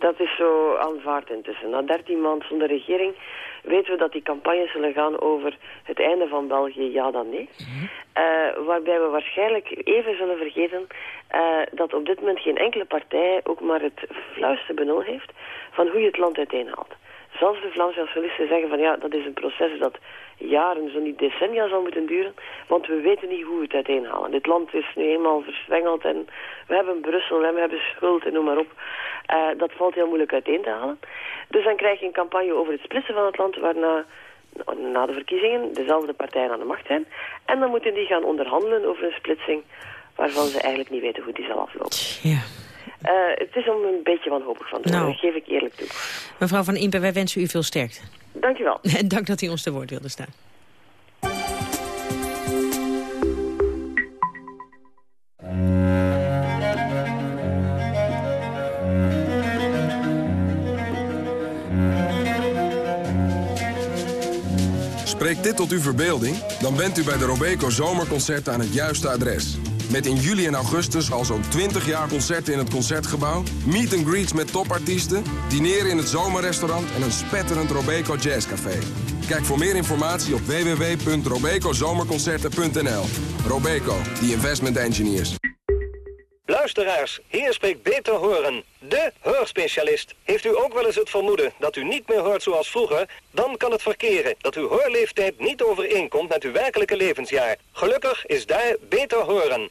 Dat is zo aanvaard intussen. Na 13 maanden zonder regering weten we dat die campagnes zullen gaan over het einde van België, ja dan nee. Mm uh, waarbij we waarschijnlijk even zullen vergeten uh, dat op dit moment geen enkele partij ook maar het flauwste benul heeft van hoe je het land uiteenhaalt. Zelfs de Vlaamse nationalisten zeggen van ja, dat is een proces dat jaren, zo niet decennia zal moeten duren. Want we weten niet hoe we het uiteenhalen. Dit land is nu eenmaal verswengeld en we hebben Brussel en we hebben schuld en noem maar op. Uh, dat valt heel moeilijk uiteen te halen. Dus dan krijg je een campagne over het splitsen van het land waarna na de verkiezingen dezelfde partijen aan de macht zijn. En dan moeten die gaan onderhandelen over een splitsing waarvan ze eigenlijk niet weten hoe die zal aflopen. Ja. Uh, het is om een beetje wanhopig van te worden, nou. geef ik eerlijk toe. Mevrouw Van Impe, wij wensen u veel sterkte. Dank u wel. En dank dat u ons te woord wilde staan. Spreekt dit tot uw verbeelding? Dan bent u bij de Robeco Zomerconcerten aan het juiste adres. Met in juli en augustus al zo'n 20 jaar concerten in het Concertgebouw... meet and greets met topartiesten, dineren in het zomerrestaurant... en een spetterend Robeco Jazzcafé. Kijk voor meer informatie op www.robecozomerconcerten.nl. Robeco, the investment engineers. Luisteraars, hier spreekt Beter Horen, de hoorspecialist. Heeft u ook wel eens het vermoeden dat u niet meer hoort zoals vroeger? Dan kan het verkeren dat uw hoorleeftijd niet overeenkomt met uw werkelijke levensjaar. Gelukkig is daar Beter Horen.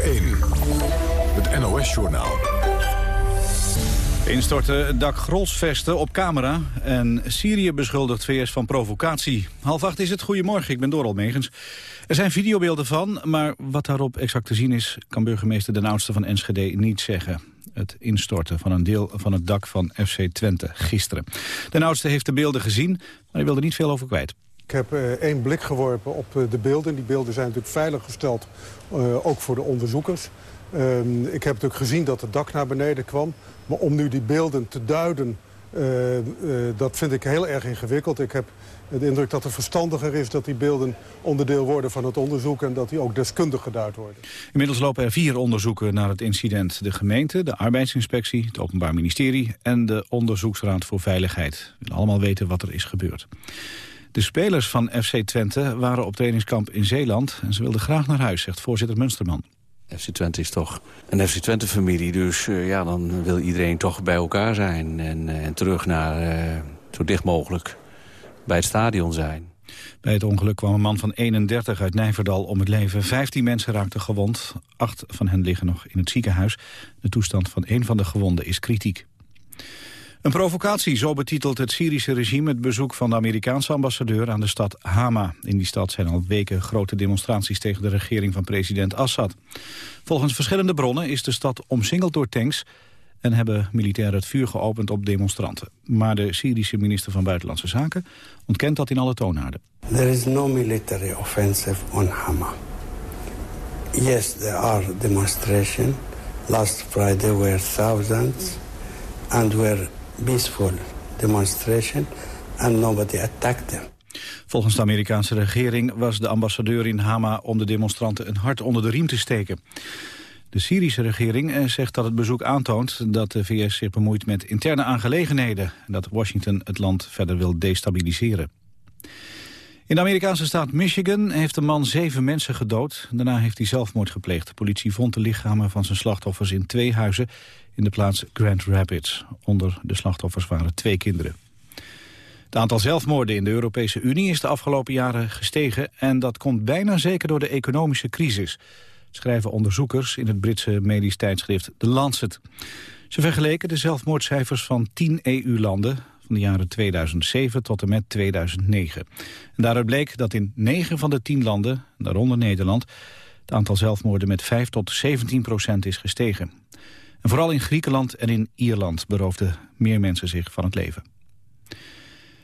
NOS-journaal. Instorten dak Grolsvesten op camera en Syrië beschuldigt VS van provocatie. Half acht is het. Goedemorgen, ik ben Doral Megens. Er zijn videobeelden van, maar wat daarop exact te zien is... kan burgemeester Den Oudste van Enschede niet zeggen. Het instorten van een deel van het dak van FC Twente gisteren. Den Oudste heeft de beelden gezien, maar hij wilde niet veel over kwijt. Ik heb uh, één blik geworpen op uh, de beelden. Die beelden zijn natuurlijk veilig gesteld, uh, ook voor de onderzoekers. Ehm, ik heb natuurlijk gezien dat het dak naar beneden kwam. Maar om nu die beelden te duiden, dat vind ik heel erg ingewikkeld. Ik heb de indruk dat het verstandiger is dat die beelden onderdeel worden van het onderzoek... en dat die ook deskundig geduid worden. Inmiddels lopen er vier onderzoeken naar het incident. De gemeente, de arbeidsinspectie, het Openbaar Ministerie... en de Onderzoeksraad voor Veiligheid. We willen allemaal weten wat er is gebeurd. De spelers van FC Twente waren op trainingskamp in Zeeland... en ze wilden graag naar huis, zegt voorzitter Munsterman. FC Twente is toch een FC Twente-familie, dus uh, ja, dan wil iedereen toch bij elkaar zijn... en, uh, en terug naar uh, zo dicht mogelijk bij het stadion zijn. Bij het ongeluk kwam een man van 31 uit Nijverdal om het leven. 15 mensen raakten gewond. Acht van hen liggen nog in het ziekenhuis. De toestand van een van de gewonden is kritiek. Een provocatie, zo betitelt het Syrische regime het bezoek van de Amerikaanse ambassadeur aan de stad Hama. In die stad zijn al weken grote demonstraties tegen de regering van president Assad. Volgens verschillende bronnen is de stad omsingeld door tanks en hebben militairen het vuur geopend op demonstranten. Maar de Syrische minister van Buitenlandse Zaken ontkent dat in alle toonaarden. There is no military offensive on Hama. Yes, there are demonstrations. Last Friday were thousands and were peaceful demonstration and nobody attacked them. Volgens de Amerikaanse regering was de ambassadeur in Hama om de demonstranten een hart onder de riem te steken. De Syrische regering zegt dat het bezoek aantoont dat de VS zich bemoeit met interne aangelegenheden en dat Washington het land verder wil destabiliseren. In de Amerikaanse staat Michigan heeft een man zeven mensen gedood. Daarna heeft hij zelfmoord gepleegd. De politie vond de lichamen van zijn slachtoffers in twee huizen in de plaats Grand Rapids. Onder de slachtoffers waren twee kinderen. Het aantal zelfmoorden in de Europese Unie is de afgelopen jaren gestegen... en dat komt bijna zeker door de economische crisis schrijven onderzoekers in het Britse medisch tijdschrift The Lancet. Ze vergeleken de zelfmoordcijfers van 10 EU-landen van de jaren 2007 tot en met 2009. En daaruit bleek dat in 9 van de 10 landen, daaronder Nederland, het aantal zelfmoorden met 5 tot 17 procent is gestegen. En vooral in Griekenland en in Ierland beroofden meer mensen zich van het leven.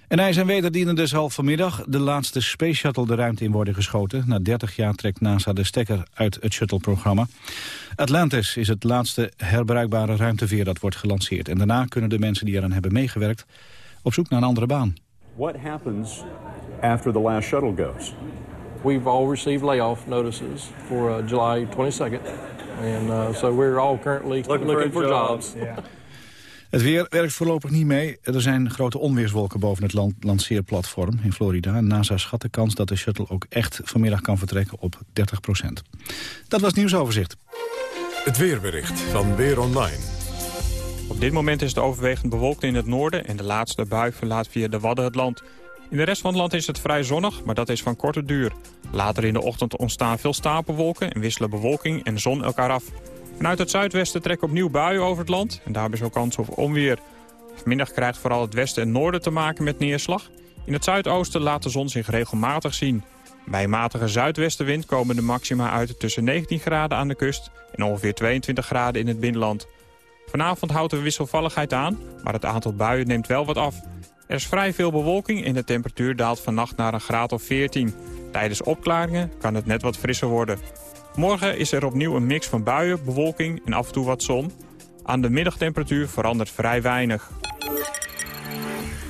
En hij zijn wederdienende zal vanmiddag de laatste Space Shuttle de ruimte in worden geschoten. Na 30 jaar trekt NASA de stekker uit het shuttle-programma. Atlantis is het laatste herbruikbare ruimteveer dat wordt gelanceerd. En daarna kunnen de mensen die eraan hebben meegewerkt op zoek naar een andere baan. What happens after the last shuttle goes? We've all received layoff notices for uh, July 22nd. And uh, so we're all currently looking, looking for, for, jobs. jobs. Yeah. Het weer werkt voorlopig niet mee. Er zijn grote onweerswolken boven het land lanceerplatform in Florida. NASA schat de kans dat de shuttle ook echt vanmiddag kan vertrekken op 30 procent. Dat was het nieuwsoverzicht. Het weerbericht van Weer Online. Op dit moment is het overwegend bewolkt in het noorden... en de laatste bui verlaat via de Wadden het land. In de rest van het land is het vrij zonnig, maar dat is van korte duur. Later in de ochtend ontstaan veel stapelwolken... en wisselen bewolking en zon elkaar af. Vanuit het zuidwesten trekken opnieuw buien over het land en daarbij zo kans op onweer. Vanmiddag krijgt vooral het westen en noorden te maken met neerslag. In het zuidoosten laat de zon zich regelmatig zien. Bij matige zuidwestenwind komen de maxima uit tussen 19 graden aan de kust en ongeveer 22 graden in het binnenland. Vanavond houdt de wisselvalligheid aan, maar het aantal buien neemt wel wat af. Er is vrij veel bewolking en de temperatuur daalt vannacht naar een graad of 14. Tijdens opklaringen kan het net wat frisser worden. Morgen is er opnieuw een mix van buien, bewolking en af en toe wat zon. Aan de middagtemperatuur verandert vrij weinig.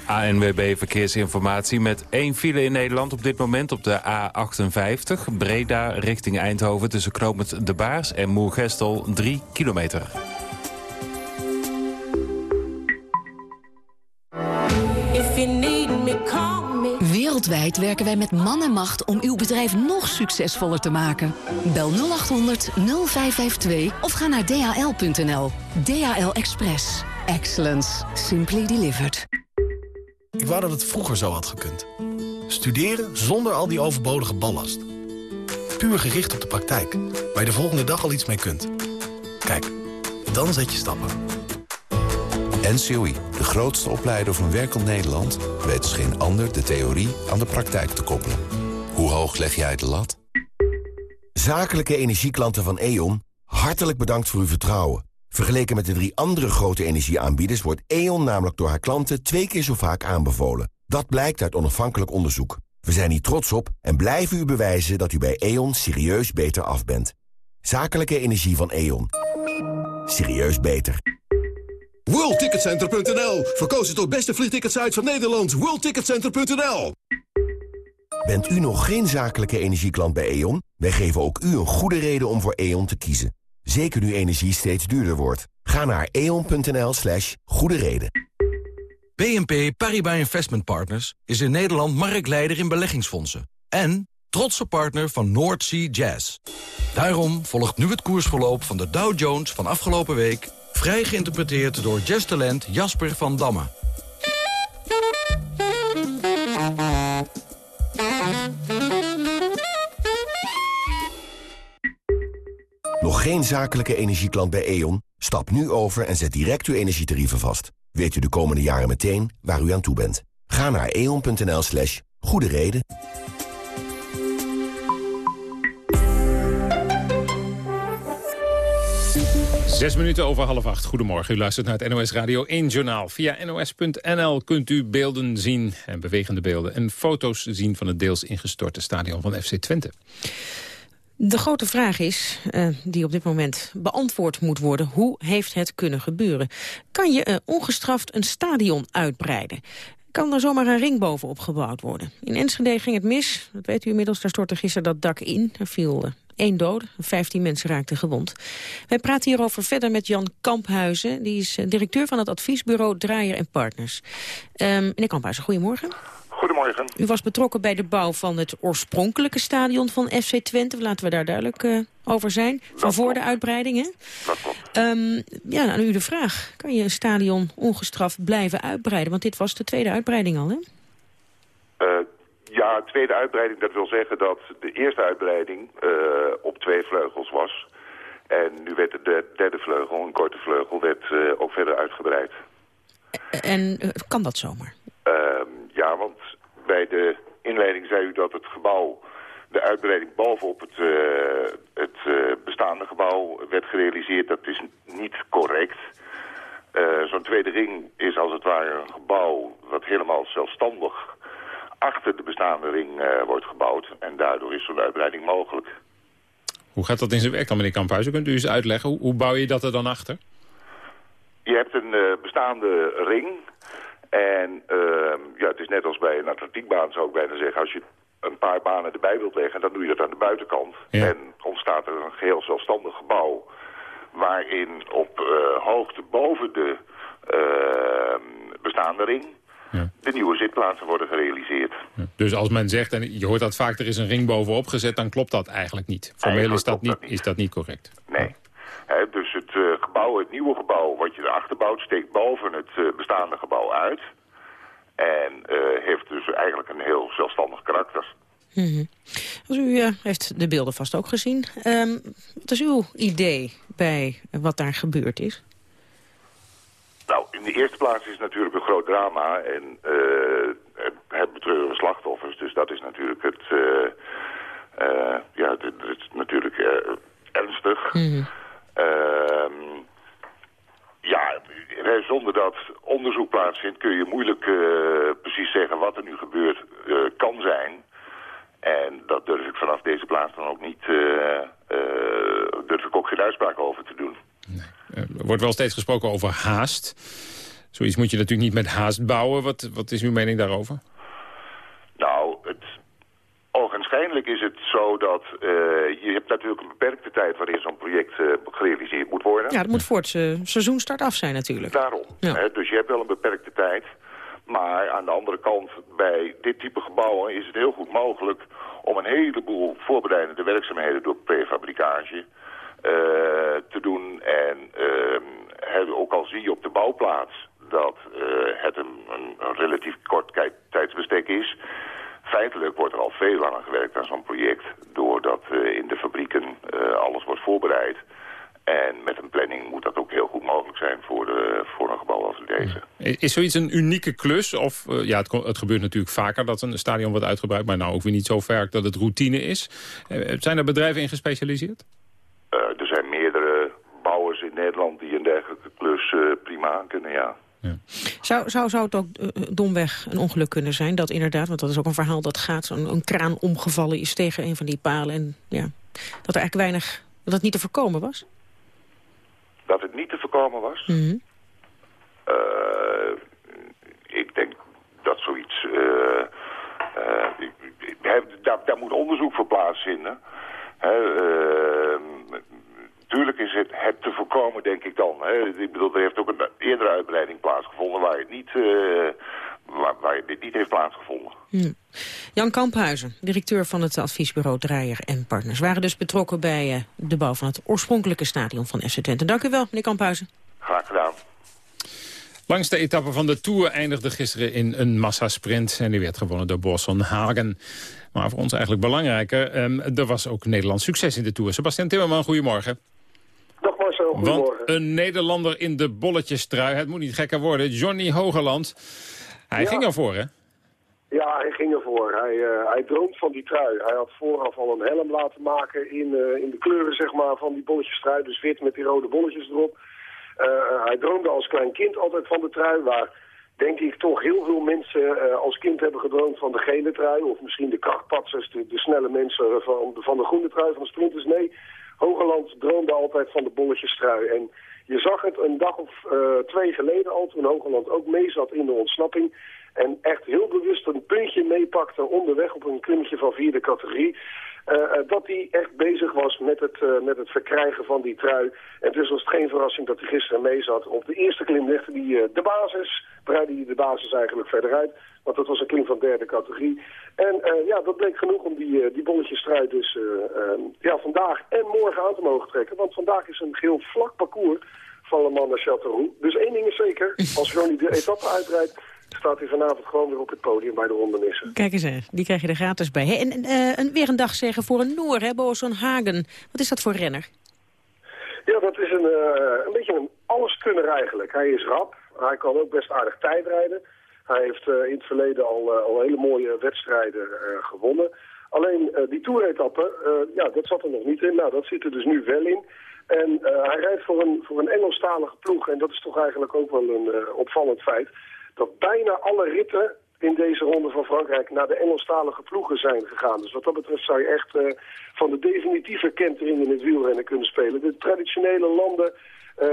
ANWB Verkeersinformatie met één file in Nederland op dit moment op de A58. Breda richting Eindhoven tussen Knoopend De Baars en Moergestel 3 kilometer. Wereldwijd werken wij met man en macht om uw bedrijf nog succesvoller te maken. Bel 0800 0552 of ga naar dhl.nl. DHL Express. Excellence. Simply delivered. Ik wou dat het vroeger zo had gekund. Studeren zonder al die overbodige ballast. Puur gericht op de praktijk, waar je de volgende dag al iets mee kunt. Kijk, dan zet je stappen. NCOI, de grootste opleider van werkend Nederland... weet als geen ander de theorie aan de praktijk te koppelen. Hoe hoog leg jij de lat? Zakelijke energieklanten van E.ON, hartelijk bedankt voor uw vertrouwen. Vergeleken met de drie andere grote energieaanbieders... wordt E.ON namelijk door haar klanten twee keer zo vaak aanbevolen. Dat blijkt uit onafhankelijk onderzoek. We zijn hier trots op en blijven u bewijzen dat u bij E.ON serieus beter af bent. Zakelijke energie van E.ON. Serieus beter. WorldTicketCenter.nl Verkozen tot beste vliegticketsite van Nederland. WorldTicketCenter.nl Bent u nog geen zakelijke energieklant bij E.ON? Wij geven ook u een goede reden om voor E.ON te kiezen. Zeker nu energie steeds duurder wordt. Ga naar eon.nl slash goede reden. BNP Paribas Investment Partners is in Nederland marktleider in beleggingsfondsen. En trotse partner van North Sea Jazz. Daarom volgt nu het koersverloop van de Dow Jones van afgelopen week... vrij geïnterpreteerd door jazztalent Jasper van Damme. Nog geen zakelijke energieklant bij E.ON? Stap nu over en zet direct uw energietarieven vast. Weet u de komende jaren meteen waar u aan toe bent. Ga naar eon.nl slash goede reden. Zes minuten over half acht. Goedemorgen, u luistert naar het NOS Radio 1 Journaal. Via nos.nl kunt u beelden zien, en bewegende beelden... en foto's zien van het deels ingestorte stadion van FC Twente. De grote vraag is, uh, die op dit moment beantwoord moet worden... hoe heeft het kunnen gebeuren? Kan je uh, ongestraft een stadion uitbreiden? Kan er zomaar een ring bovenop gebouwd worden? In Enschede ging het mis, dat weet u inmiddels, daar stortte gisteren dat dak in. Er viel uh, één dood, 15 mensen raakten gewond. Wij praten hierover verder met Jan Kamphuizen. Die is directeur van het adviesbureau Draaier en Partners. Um, meneer Kamphuizen, goedemorgen. Goedemorgen. U was betrokken bij de bouw van het oorspronkelijke stadion van FC Twente. Laten we daar duidelijk uh, over zijn. Van voor de uitbreiding, hè? Dat klopt. Um, ja, aan u de vraag. Kan je een stadion ongestraft blijven uitbreiden? Want dit was de tweede uitbreiding al, hè? Ja, tweede uitbreiding, dat wil zeggen dat de eerste uitbreiding uh, op twee vleugels was. En nu werd de derde vleugel, een korte vleugel, werd ook verder uitgebreid. En kan dat zomaar? Ehm, ja, want bij de inleiding zei u dat het gebouw, de uitbreiding bovenop het, het bestaande gebouw werd gerealiseerd. Dat is niet correct. Zo'n tweede ring is als het ware een gebouw wat helemaal zelfstandig achter de bestaande ring wordt gebouwd. En daardoor is zo'n uitbreiding mogelijk. Hoe gaat dat in zijn werk dan, meneer Kamphuizen? Kunt u eens uitleggen? Hoe, hoe bouw je dat er dan achter? Je hebt een bestaande ring... En uh, ja, het is net als bij een atletiekbaan zou ik bijna zeggen. Als je een paar banen erbij wilt leggen, dan doe je dat aan de buitenkant. Ja. En ontstaat er een geheel zelfstandig gebouw... waarin op uh, hoogte boven de uh, bestaande ring... Ja. de nieuwe zitplaatsen worden gerealiseerd. Ja. Dus als men zegt, en je hoort dat vaak, er is een ring bovenop gezet... dan klopt dat eigenlijk niet. Formeel is, dat niet, is dat niet correct. Nee. He, dus het uh, gebouw, het nieuwe gebouw wat je erachter bouwt, steekt boven het uh, bestaande gebouw uit. En uh, heeft dus eigenlijk een heel zelfstandig karakter. Mm -hmm. Als u heeft de beelden vast ook gezien. Um, wat is uw idee bij wat daar gebeurd is? Nou, in de eerste plaats is het natuurlijk groot drama. En het betreuren slachtoffers. Dus dat is natuurlijk het... ja, het, het is natuurlijk ernstig. Mm -hmm. Uh, ja, zonder dat onderzoek plaatsvindt kun je moeilijk uh, precies zeggen wat er nu gebeurd uh, kan zijn. En dat durf ik vanaf deze plaats dan ook niet, uh, durf ik ook geen uitspraak over te doen. Nee. Er wordt wel steeds gesproken over haast. Zoiets moet je natuurlijk niet met haast bouwen. Wat, wat is uw mening daarover? Nou, het, Ogenschijnlijk is het zo dat uh, je hebt natuurlijk een beperkte tijd waarin zo'n project uh, gerealiseerd moet worden. Ja, dat moet voor het uh, seizoenstart af zijn natuurlijk. Daarom. Ja. Hè, dus je hebt wel een beperkte tijd. Maar aan de andere kant, bij dit type gebouwen is het heel goed mogelijk om een heleboel voorbereidende werkzaamheden door prefabricage te doen. En ehm, ook al zie je op de bouwplaats dat het een, een, een relatief kort tijdsbestek is feitelijk wordt er al veel langer gewerkt aan zo'n project... doordat uh, in de fabrieken uh, alles wordt voorbereid. En met een planning moet dat ook heel goed mogelijk zijn voor, de, voor een gebouw als deze. Is zoiets een unieke klus? Of, uh, ja, het, het, gebeurt natuurlijk vaker dat een stadion wordt uitgebreid... maar nou ook weer niet zo ver dat het routine is. Uh, zijn er bedrijven in gespecialiseerd? Uh, er zijn meerdere bouwers in Nederland die een dergelijke klus prima kunnen, ja. Ja. Zou, zou, zou het ook uh, domweg een ongeluk kunnen zijn? Dat inderdaad, want dat is ook een verhaal dat gaat... een, een kraan omgevallen is tegen een van die palen. En ja, dat er eigenlijk weinig... dat het niet te voorkomen was? Dat het niet te voorkomen was? Mm -hmm. uh, ik denk dat zoiets... Uh, daar, daar moet onderzoek voor plaatsvinden. Tuurlijk is het, het te voorkomen, denk ik dan. Hè. Ik bedoel, er heeft ook een eerdere uitbreiding plaatsgevonden... waar het niet, uh, waar, waar dit niet heeft plaatsgevonden. Hm. Jan Kamphuizen, directeur van het adviesbureau Draaier en Partners... waren dus betrokken bij uh, de bouw van het oorspronkelijke stadion van FC Twente. Dank u wel, meneer Kamphuizen. Graag gedaan. Langste etappe van de Tour eindigde gisteren in een massasprint. En die werd gewonnen door Bosson Hagen. Maar voor ons eigenlijk belangrijker, um, er was ook Nederlands succes in de Tour. Sebastian Timmerman, goedemorgen. Goedemorgen. Want een Nederlander in de bolletjestrui, het moet niet gekker worden. Johnny Hogeland, hij ja. ging ervoor hè? Ja, hij ging ervoor. Hij, uh, hij droomt van die trui. Hij had vooraf al een helm laten maken in, uh, in de kleuren zeg maar, van die bolletjestrui. Dus wit met die rode bolletjes erop. Uh, hij droomde als klein kind altijd van de trui, waar denk ik toch heel veel mensen als kind hebben gedroomd van de gele trui. Of misschien de krachtpatsers, de, de snelle mensen van, van de groene trui, van de sprinters. Nee, Hogeland droomde altijd van de bolletjestrui. En je zag het een dag of uh, twee geleden al, toen Hogeland ook mee zat in de ontsnapping. En echt heel bewust een puntje meepakte onderweg op een klimmetje van vierde categorie. Uh, dat hij echt bezig was met het, met het verkrijgen van die trui. En dus was het geen verrassing dat hij gisteren mee zat. Op de eerste klim legde hij de basis, breidde hij de basis eigenlijk verder uit. Want dat was een klim van derde categorie. En ja, dat bleek genoeg om die, die bolletjestrui dus ja, vandaag en morgen aan te mogen trekken. Want vandaag is een geel vlak parcours van Le Mans naar Châteauroux. Dus één ding is zeker, als Johnny de etappe uitrijdt staat hij vanavond gewoon weer op het podium bij de ronde Kijk eens, hè. die krijg je er gratis bij. Hey, en uh, een, weer een dag zeggen voor een Noor, hè, Boson Hagen. Wat is dat voor renner? Ja, dat is een, uh, een beetje een alleskunner eigenlijk. Hij is rap, hij kan ook best aardig tijdrijden. Hij heeft uh, in het verleden al, al hele mooie wedstrijden gewonnen. Alleen die toeretappe, ja, dat zat er nog niet in. Nou, dat zit er dus nu wel in. En hij rijdt voor een, voor een Engelstalige ploeg. En dat is toch eigenlijk ook wel een opvallend feit dat bijna alle ritten in deze ronde van Frankrijk naar de Engelstalige ploegen zijn gegaan. Dus wat dat betreft zou je echt van de definitieve kentering in het wielrennen kunnen spelen. De traditionele landen,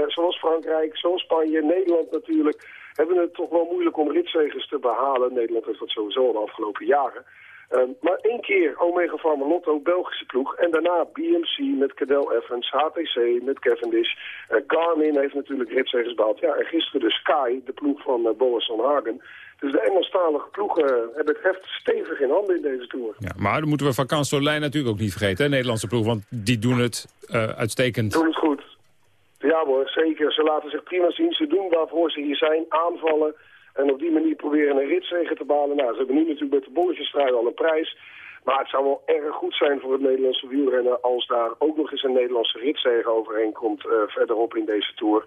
zoals Frankrijk, zoals Spanje, Nederland natuurlijk, hebben het toch wel moeilijk om ritzegers te behalen. Nederland heeft dat sowieso al de afgelopen jaren. Uh, maar één keer Omega Pharma Lotto, Belgische ploeg. En daarna BMC met Cadel Evans, HTC met Cavendish. Uh, Garmin heeft natuurlijk ritzegers behaald. Ja, en gisteren de Sky, de ploeg van uh, Boas van Hagen. Dus de Engelstalige ploegen hebben het heft stevig in handen in deze Tour. Ja, maar dan moeten we Van Kansolijn natuurlijk ook niet vergeten, hè, Nederlandse ploeg. Want die doen het uitstekend. Doen het goed. Ja hoor, zeker. Ze laten zich prima zien. Ze doen waarvoor ze hier zijn, aanvallen... En op die manier proberen een ritzegen te balen. Nou, ze hebben nu natuurlijk met de bolletjestrui al een prijs. Maar het zou wel erg goed zijn voor het Nederlandse wielrennen... als daar ook nog eens een Nederlandse ritzegen overheen komt... Uh, verderop in deze Tour.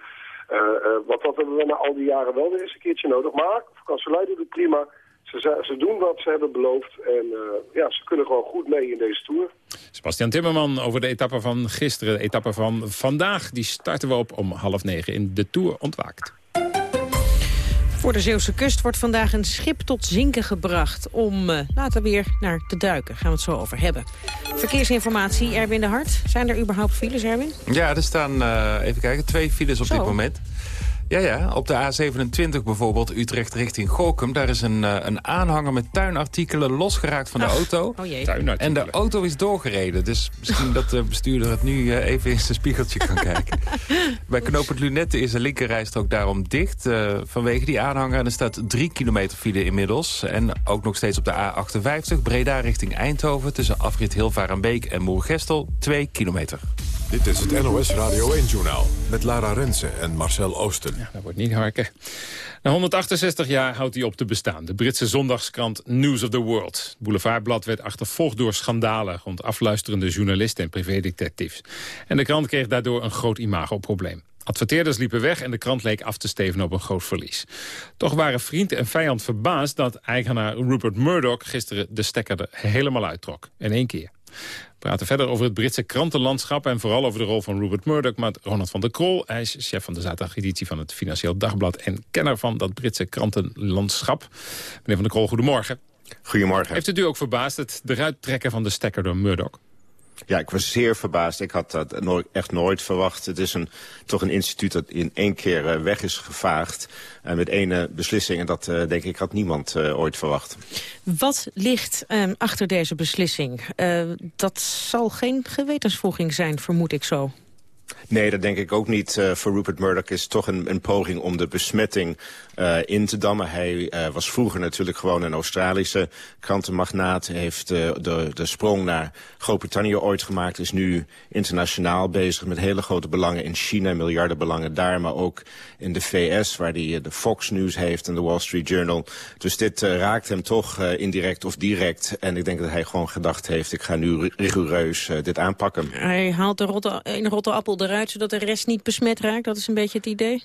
Uh, wat dat hebben we na al die jaren wel weer eens een keertje nodig. Maar Kanselij doet het prima. Ze, ze, doen wat ze hebben beloofd. En ja, ze kunnen gewoon goed mee in deze Tour. Sebastian Timmerman over de etappe van gisteren. De etappe van vandaag. Die starten we op om half negen in de Tour ontwaakt. Voor de Zeeuwse kust wordt vandaag een schip tot zinken gebracht... om uh, later weer naar te duiken. Gaan we het zo over hebben. Verkeersinformatie, Erwin de Hart. Zijn er überhaupt files, Erwin? Ja, er staan, uh, even kijken, twee files op zo. dit moment. Ja, ja, op de A27 bijvoorbeeld, Utrecht richting Gorkum. Daar is een, uh, een aanhanger met tuinartikelen losgeraakt van de Ach, auto. Oh jee. En de auto is doorgereden. Dus misschien dat de bestuurder het nu uh, even in zijn spiegeltje kan kijken. Bij knooppunt Lunette is de linkerrijstrook daarom dicht uh, vanwege die aanhanger. En er staat drie kilometer file inmiddels. En ook nog steeds op de A58 Breda richting Eindhoven... tussen afrit Hilvarenbeek en Moergestel, twee kilometer. Dit is het NOS Radio 1-journaal met Lara Rensen en Marcel Oosten. Ja, dat wordt niet harken. Na 168 jaar houdt hij op te bestaan. De Britse zondagskrant News of the World. Het boulevardblad werd achtervolgd door schandalen... rond afluisterende journalisten en privédetectives. En de krant kreeg daardoor een groot imagoprobleem. Adverteerders liepen weg en de krant leek af te steven op een groot verlies. Toch waren vriend en vijand verbaasd dat eigenaar Rupert Murdoch... gisteren de stekker er helemaal uittrok. In één keer. We praten verder over het Britse krantenlandschap... en vooral over de rol van Rupert Murdoch met Ronald van der Krol. Hij is chef van de zaterdageditie van het Financieel Dagblad... en kenner van dat Britse krantenlandschap. Meneer van der Krol, goedemorgen. Goedemorgen. Heeft het u ook verbaasd het eruit trekken van de stekker door Murdoch? Ja, ik was zeer verbaasd. Ik had dat nooit, echt nooit verwacht. Het is een, toch een instituut dat in één keer uh, weg is gevaagd. Uh, met één beslissing. En dat, denk ik, had niemand ooit verwacht. Wat ligt ehm, achter deze beslissing? dat zal geen gewetensvoeging zijn, vermoed ik zo. Nee, dat denk ik ook niet. Uh, voor Rupert Murdoch is toch een, een poging om de besmetting uh, in te dammen. Hij uh, was vroeger natuurlijk gewoon een Australische krantenmagnaat. Heeft de, de sprong naar Groot-Brittannië ooit gemaakt. Is nu internationaal bezig met hele grote belangen in China. Miljarden belangen daar, maar ook in de VS... waar hij de Fox News heeft en de Wall Street Journal. Dus dit raakt hem toch indirect of direct. En ik denk dat hij gewoon gedacht heeft... ik ga nu rigoureus dit aanpakken. Hij haalt de rotte, een rotte appel eruit, zodat de rest niet besmet raakt? Dat is een beetje het idee?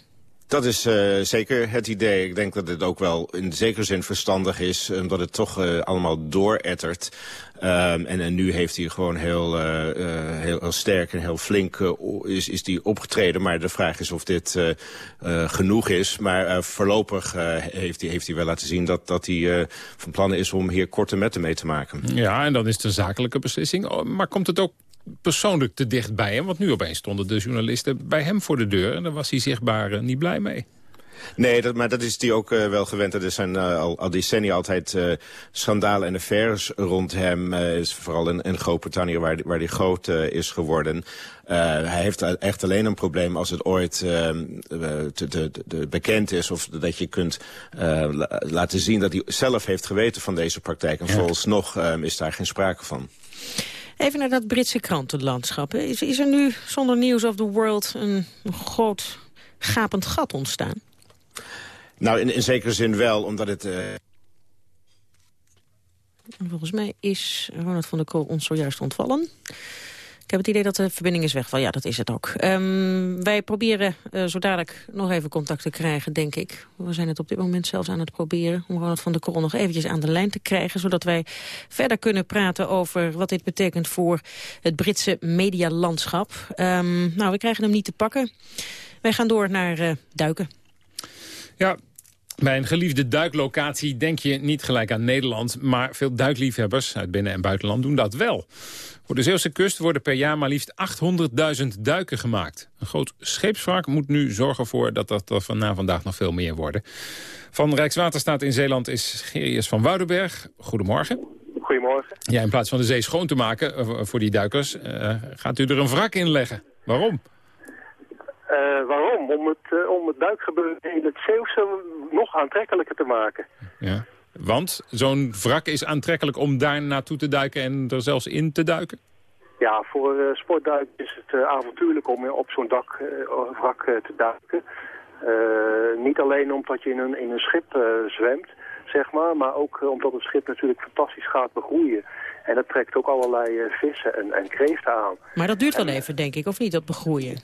Dat is uh, zeker het idee. Ik denk dat het ook wel in zekere zin verstandig is... omdat het toch uh, allemaal doorettert. Um, en, en, nu heeft hij gewoon heel, uh, heel, heel, sterk en heel flink is, is die opgetreden. Maar de vraag is of dit genoeg is. Maar voorlopig heeft, hij, heeft hij wel laten zien dat, dat hij van plannen is... om hier korte metten mee te maken. Ja, en dan is het een zakelijke beslissing. Oh, maar komt het ook persoonlijk te dicht bij hem. Want nu opeens stonden de journalisten bij hem voor de deur. En daar was hij zichtbaar uh, niet blij mee. Nee, dat, maar dat is hij ook uh, wel gewend. Er zijn uh, al, al, decennia altijd uh, schandalen en affaires rond hem. is vooral in, in Groot-Brittannië waar, waar hij groot is geworden. hij heeft echt alleen een probleem als het ooit te, te, te bekend is... of dat je kunt laten zien dat hij zelf heeft geweten van deze praktijk. En ja. vooralsnog is daar geen sprake van. Even naar dat Britse krantenlandschap. Is, is er nu zonder News of the World een groot gapend gat ontstaan? Nou, in, in zekere zin wel, omdat het... Uh... Volgens mij is Ronald van der Kool ons zojuist ontvallen. Heb het idee dat de verbinding is weg. Wel, ja, dat is het ook. Um, wij proberen uh, zo dadelijk nog even contact te krijgen, denk ik. We zijn het op dit moment zelfs aan het proberen... om Ronald van der Korrel nog eventjes aan de lijn te krijgen... zodat wij verder kunnen praten over wat dit betekent voor het Britse medialandschap. Um, nou, we krijgen hem niet te pakken. Wij gaan door naar uh, duiken. Ja, bij een geliefde duiklocatie denk je niet gelijk aan Nederland... maar veel duikliefhebbers uit binnen- en buitenland doen dat wel. Voor de Zeeuwse kust worden per jaar maar liefst 800.000 duiken gemaakt. Een groot scheepswrak moet nu zorgen voor dat dat er van na vandaag nog veel meer worden. Van Rijkswaterstaat in Zeeland is Gerius van Woudenberg. Goedemorgen. Goedemorgen. Ja, in plaats van de zee schoon te maken uh, voor die duikers... Uh, gaat u er een wrak in leggen. Waarom? Uh, waarom? Om het, uh, om het duikgebeuren in het Zeeuwse nog aantrekkelijker te maken. Ja. Want zo'n wrak is aantrekkelijk om daar naartoe te duiken en er zelfs in te duiken? Ja, voor uh, sportduiken is het uh, avontuurlijk om op zo'n dak uh, wrak te duiken. niet alleen omdat je in een, in een schip zwemt, zeg maar, maar ook omdat het schip natuurlijk fantastisch gaat begroeien. En dat trekt ook allerlei vissen en, en kreeften aan. Maar dat duurt wel even, denk ik, of niet, dat begroeien?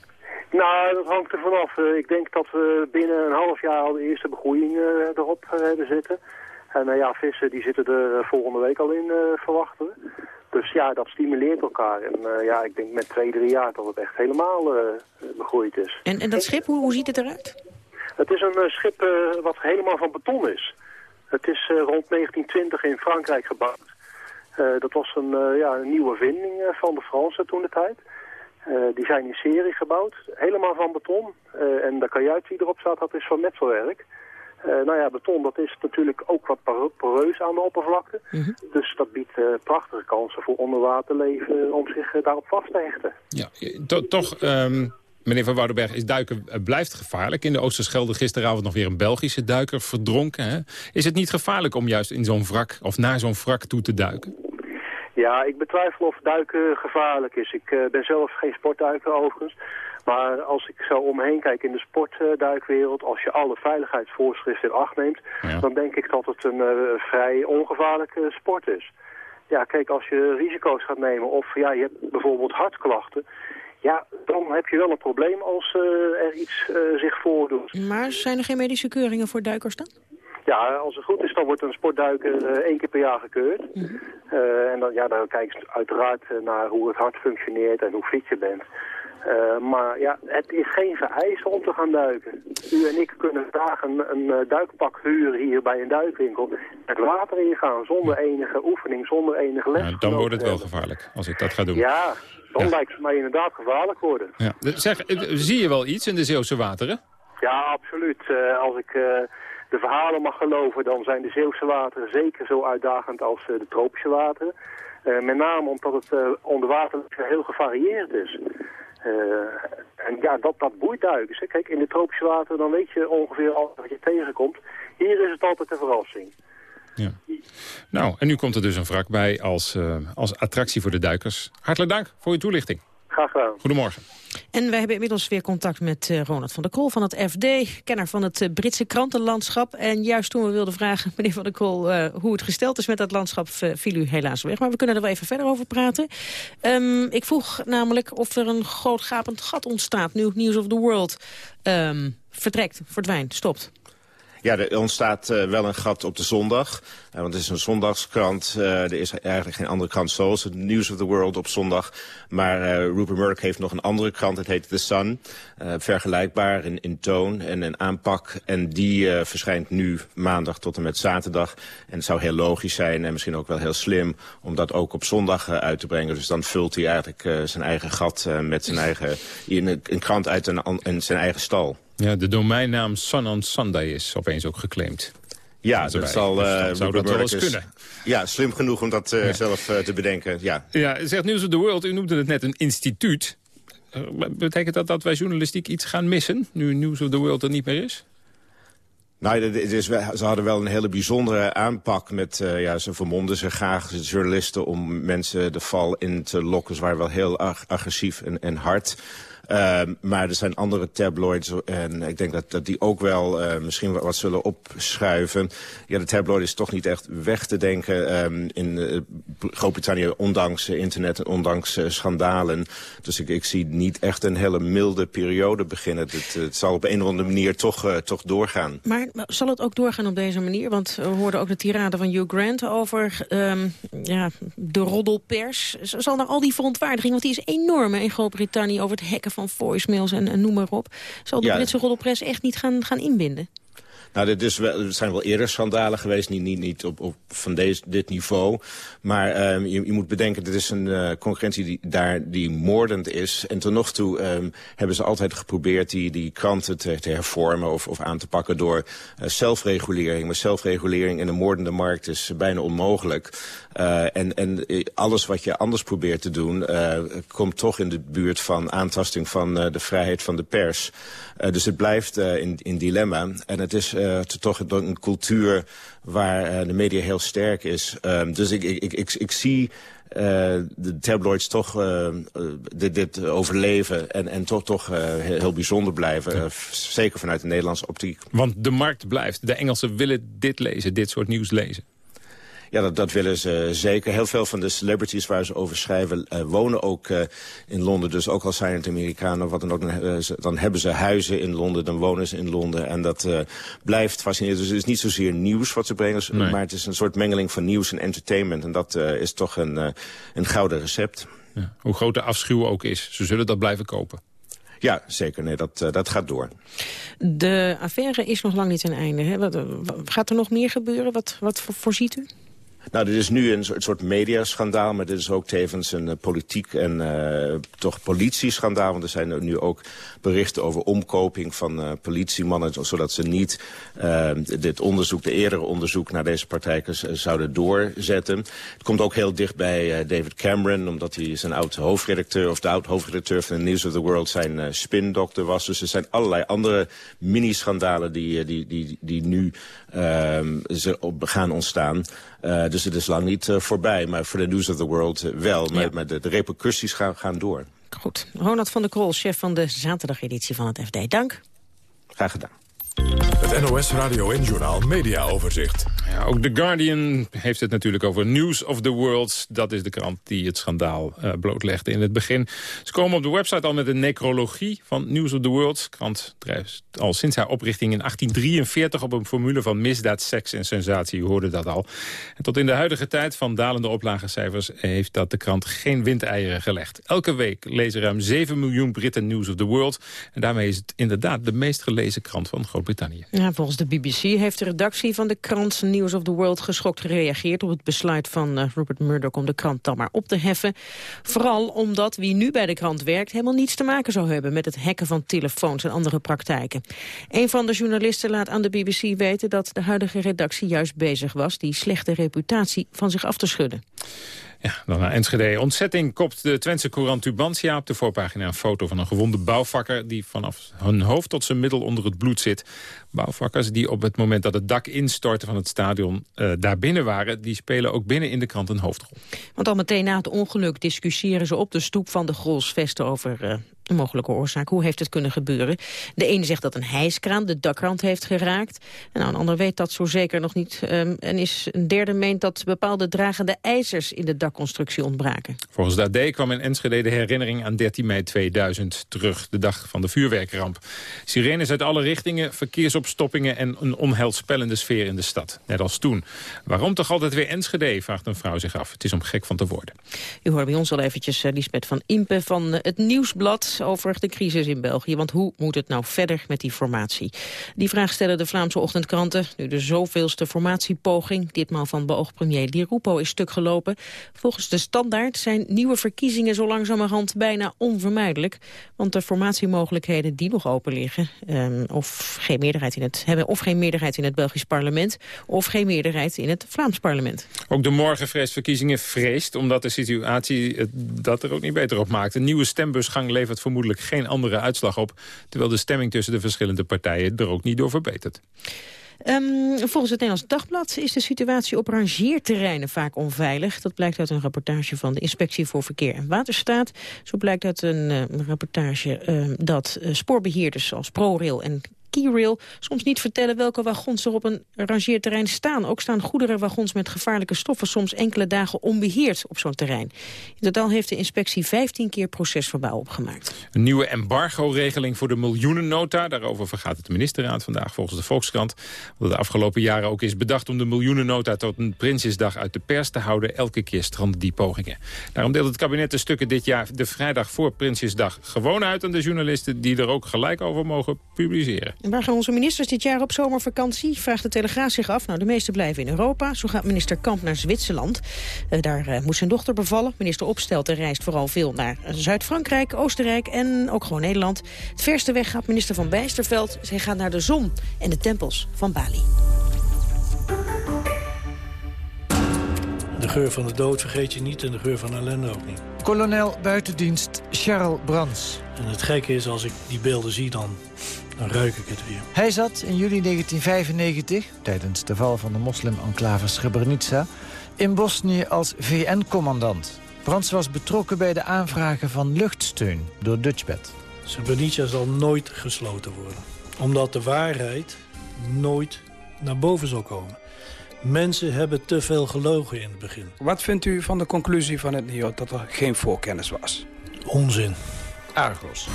Nou, dat hangt er vanaf. ik denk dat we binnen een half jaar al de eerste begroeiing erop hebben zitten. En uh, ja, vissen die zitten er volgende week al in, uh, verwachten we. Dus ja, dat stimuleert elkaar. En uh, ja, ik denk met twee, drie jaar dat het echt helemaal begroeid is. En, en dat schip, hoe, hoe ziet het eruit? Het is een schip wat helemaal van beton is. Het is rond 1920 in Frankrijk gebouwd. dat was een, ja, een nieuwe vinding van de Fransen toen de tijd. die zijn in serie gebouwd, helemaal van beton. en de kajuit die erop staat, dat is van metselwerk. Uh, nou ja, beton dat is natuurlijk ook wat poreus aan de oppervlakte. Mm -hmm. Dus dat biedt uh, prachtige kansen voor onderwaterleven om zich uh, daarop vast te hechten. Ja, to toch, um, meneer Van Woudenberg, is duiken blijft gevaarlijk. In de Oosterschelde gisteravond nog weer een Belgische duiker verdronken. Hè? Is het niet gevaarlijk om juist in zo'n wrak of naar zo'n wrak toe te duiken? Ja, ik betwijfel of duiken gevaarlijk is. Ik uh, ben zelf geen sportduiker overigens. Maar als ik zo omheen kijk in de sportduikwereld... als je alle veiligheidsvoorschriften in acht neemt... dan denk ik dat het een uh, vrij ongevaarlijke sport is. Ja, kijk, als je risico's gaat nemen of ja, je hebt bijvoorbeeld hartklachten... Ja, dan heb je wel een probleem als uh, er iets zich voordoet. Maar zijn er geen medische keuringen voor duikers dan? Ja, als het goed is, dan wordt een sportduiker uh, één keer per jaar gekeurd. Mm -hmm. uh, en dan, ja, dan kijk je uiteraard naar hoe het hart functioneert en hoe fit je bent. Uh, maar ja, het is geen vereiste om te gaan duiken. U en ik kunnen vandaag een, een duikpak huren hier bij een duikwinkel. Het water ingaan zonder enige oefening, zonder enige les. Ja, dan wordt het wel gevaarlijk als ik dat ga doen. Ja, dan ja. lijkt het mij inderdaad gevaarlijk worden. Ja. Zeg, zie je wel iets in de Zeeuwse wateren? Ja, absoluut. als ik de verhalen mag geloven, dan zijn de Zeeuwse wateren zeker zo uitdagend als de tropische wateren. Uh, met name omdat het uh, onder water heel gevarieerd is. En ja, dat, dat boeit duikers. Kijk, in de tropische wateren dan weet je ongeveer al wat je tegenkomt. Hier is het altijd een verrassing. Ja. Nou, en nu komt er dus een wrak bij als, als attractie voor de duikers. Hartelijk dank voor uw toelichting. Graag gedaan. Goedemorgen. En wij hebben inmiddels weer contact met uh, Ronald van der Krol van het FD, kenner van het uh, Britse krantenlandschap. En juist toen we wilden vragen, meneer van der Krol, uh, hoe het gesteld is met dat landschap, viel u helaas weg. Maar we kunnen er wel even verder over praten. Um, ik vroeg namelijk of er een groot gapend gat ontstaat nu News of the World um, vertrekt, verdwijnt, stopt. Ja, er ontstaat uh, wel een gat op de zondag. Uh, want het is een zondagskrant. Uh, er is eigenlijk geen andere krant zoals het News of the World op zondag. Maar Rupert Murdoch heeft nog een andere krant. Het heet The Sun. vergelijkbaar in, in toon en in aanpak. En die verschijnt nu maandag tot en met zaterdag. En het zou heel logisch zijn en misschien ook wel heel slim... om dat ook op zondag uit te brengen. Dus dan vult hij eigenlijk zijn eigen gat met zijn eigen... een, een krant uit een, een, zijn eigen stal. Ja, de domeinnaam Sun on Sunday is opeens ook geclaimd. Ja, dat zal, uh, dus zou dat wel eens kunnen. Ja, slim genoeg om dat uh, ja. zelf uh, te bedenken. Ja, ja zegt News of the World, u noemde het net een instituut. betekent dat dat wij journalistiek iets gaan missen, nu News of the World er niet meer is? Nou, ze hadden wel een hele bijzondere aanpak met, uh, ja, ze vermonden ze graag journalisten om mensen de val in te lokken. Ze waren wel heel ag agressief en, en hard. Uh, maar er zijn andere tabloids en ik denk dat, dat die ook wel uh, misschien wat zullen opschuiven. Ja, de tabloid is toch niet echt weg te denken um, in uh, Groot-Brittannië, ondanks internet en ondanks schandalen. Dus ik, ik zie niet echt een hele milde periode beginnen. Het, het zal op een of andere manier toch, toch doorgaan. Maar zal het ook doorgaan op deze manier? Want we hoorden ook de tirade van Hugh Grant over um, ja, de roddelpers. Zal naar al die verontwaardiging, want die is enorm in Groot-Brittannië over het hacken van van voicemails en, en noem maar op. Zal de ja. Britse roddelpress echt niet gaan, gaan inbinden? Nou, dit is er zijn wel eerder schandalen geweest, niet, niet, niet op, op van deze, dit niveau. Maar um, je, je, moet bedenken, dit is een uh, concurrentie die, daar, die moordend is. En tot nog toe um, hebben ze altijd geprobeerd die, die kranten te, te hervormen of, of aan te pakken door uh, zelfregulering. Maar zelfregulering in een moordende markt is bijna onmogelijk. Uh, en, en alles wat je anders probeert te doen, komt toch in de buurt van aantasting van de vrijheid van de pers. dus het blijft in, in dilemma. En het is uh, toch een cultuur waar uh, de media heel sterk is. Um, dus ik, ik, ik, ik zie uh, de tabloids toch dit, dit overleven en, en toch, toch heel, heel bijzonder blijven. Ja. zeker vanuit de Nederlandse optiek. Want de markt blijft. De Engelsen willen dit lezen, dit soort nieuws lezen. Ja, dat, dat willen ze zeker. Heel veel van de celebrities waar ze over schrijven uh, wonen ook uh, in Londen. Dus ook al zijn het Amerikanen of wat dan ook, uh, dan hebben ze huizen in Londen, dan wonen ze in Londen. En dat blijft fascinerend. Dus het is niet zozeer nieuws wat ze brengen, nee. maar het is een soort mengeling van nieuws en entertainment. En dat is toch een, een gouden recept. Ja. Hoe groot de afschuw ook is, ze zullen dat blijven kopen. Ja, zeker. Nee, dat, dat gaat door. De affaire is nog lang niet ten einde. Hè? Wat, gaat er nog meer gebeuren? Wat, wat voorziet u? Nou, dit is nu een soort mediaschandaal, maar dit is ook tevens een uh, politiek en uh, toch politieschandaal. Want er zijn nu ook berichten over omkoping van uh, politiemannen, zodat ze niet dit onderzoek, de eerdere onderzoek naar deze partijkers zouden doorzetten. Het komt ook heel dicht bij David Cameron, omdat hij zijn oud hoofdredacteur, of de oud hoofdredacteur van de News of the World zijn spindokter was. Dus er zijn allerlei andere mini-schandalen die, die, die, die nu ehm, gaan ontstaan. dus dus het is lang niet voorbij. Maar voor de News of the World wel. Maar, maar de, de, repercussies gaan, gaan door. Goed. Ronald van der Krol, chef van de zaterdageditie van het FD. Dank. Graag gedaan. NOS Radio en Journal Media Overzicht. Ja, ook The Guardian heeft het natuurlijk over News of the World. Dat is de krant die het schandaal uh, blootlegde in het begin. Ze komen op de website al met een necrologie van News of the World. De krant drijft al sinds haar oprichting in 1843 op een formule van misdaad, seks en sensatie. U hoorde dat al. En tot in de huidige tijd van dalende oplagecijfers heeft dat de krant geen windeieren gelegd. Elke week lezen ruim 7 miljoen Britten News of the World. En daarmee is het inderdaad de meest gelezen krant van Groot-Brittannië. Volgens de BBC heeft de redactie van de krant News of the World geschokt gereageerd op het besluit van uh, Rupert Murdoch om de krant dan maar op te heffen. Vooral omdat wie nu bij de krant werkt helemaal niets te maken zou hebben met het hacken van telefoons en andere praktijken. Een van de journalisten laat aan de BBC weten dat de huidige redactie juist bezig was die slechte reputatie van zich af te schudden. Ja, dan naar Enschede. Ontzetting kopt de Twentse courant Tubantia op de voorpagina een foto van een gewonde bouwvakker... die vanaf hun hoofd tot zijn middel onder het bloed zit. Bouwvakkers die op het moment dat het dak instortte van het stadion uh, daar binnen waren... die spelen ook binnen in de krant een hoofdrol. Want al meteen na het ongeluk discussiëren ze op de stoep van de Grolsvesten over uh, een mogelijke oorzaak. Hoe heeft het kunnen gebeuren? De ene zegt dat een hijskraan de dakrand heeft geraakt. En nou, een ander weet dat zo zeker nog niet. Um, en is een derde meent dat bepaalde dragende ijzers in de dakconstructie ontbraken. Volgens de AD kwam in Enschede de herinnering aan 13 mei 2000 terug. De dag van de vuurwerkramp. Sirenes uit alle richtingen, verkeersopstoppingen en een onheilspellende sfeer in de stad. Net als toen. Waarom toch altijd weer Enschede, vraagt een vrouw zich af. Het is om gek van te worden. U hoort bij ons al eventjes uh, Lisbeth van Impe van uh, het Nieuwsblad over de crisis in België. Want hoe moet het nou verder met die formatie? Die vraag stellen de Vlaamse ochtendkranten. Nu de zoveelste formatiepoging, ditmaal van beoogd premier Di Rupo, is stuk gelopen. Volgens de standaard zijn nieuwe verkiezingen zo langzamerhand bijna onvermijdelijk. Want de formatiemogelijkheden die nog open liggen... Um, of geen meerderheid in het hebben, of geen meerderheid in het Belgisch parlement... of geen meerderheid in het Vlaams parlement. Ook de morgenvreesverkiezingen vreest, omdat de situatie dat er ook niet beter op maakt. Een nieuwe stembusgang levert vermoedelijk geen andere uitslag op... terwijl de stemming tussen de verschillende partijen er ook niet door verbetert. Um, volgens het Nederlands Dagblad is de situatie op rangeerterreinen vaak onveilig. Dat blijkt uit een rapportage van de Inspectie voor Verkeer en Waterstaat. Zo blijkt uit een uh, rapportage uh, dat uh, spoorbeheerders als ProRail en Keyrail soms niet vertellen welke wagons er op een rangeerterrein staan. Ook staan goederenwagons met gevaarlijke stoffen soms enkele dagen onbeheerd op zo'n terrein. In totaal heeft de inspectie 15 keer procesverbaal opgemaakt. Een nieuwe embargo-regeling voor de miljoenennota. Daarover vergaat het ministerraad vandaag volgens de Volkskrant. Wat de afgelopen jaren ook is bedacht om de miljoenennota tot een Prinsjesdag uit de pers te houden. Elke keer stranden die pogingen. Daarom deelt het kabinet de stukken dit jaar de vrijdag voor Prinsjesdag gewoon uit aan de journalisten die er ook gelijk over mogen publiceren. En waar gaan onze ministers dit jaar op zomervakantie? Vraagt de Telegraaf zich af. Nou, de meeste blijven in Europa. Zo gaat minister Kamp naar Zwitserland. Uh, daar uh, moet zijn dochter bevallen. Minister Opstelten reist vooral veel naar Zuid-Frankrijk, Oostenrijk en ook gewoon Nederland. Het verste weg gaat minister Van Bijsterveld. Zij gaat naar de zon en de tempels van Bali. De geur van de dood vergeet je niet en de geur van ellende ook niet. Kolonel buitendienst Charles Brands. En het gekke is, als ik die beelden zie, dan dan ruik ik het weer. Hij zat in juli 1995, tijdens de val van de moslim-enclave Srebrenica... in Bosnië als VN-commandant. Brands was betrokken bij de aanvragen van luchtsteun door Dutchbed. Srebrenica zal nooit gesloten worden. Omdat de waarheid nooit naar boven zal komen. Mensen hebben te veel gelogen in het begin. Wat vindt u van de conclusie van het NIO dat er geen voorkennis was? Onzin. Argos.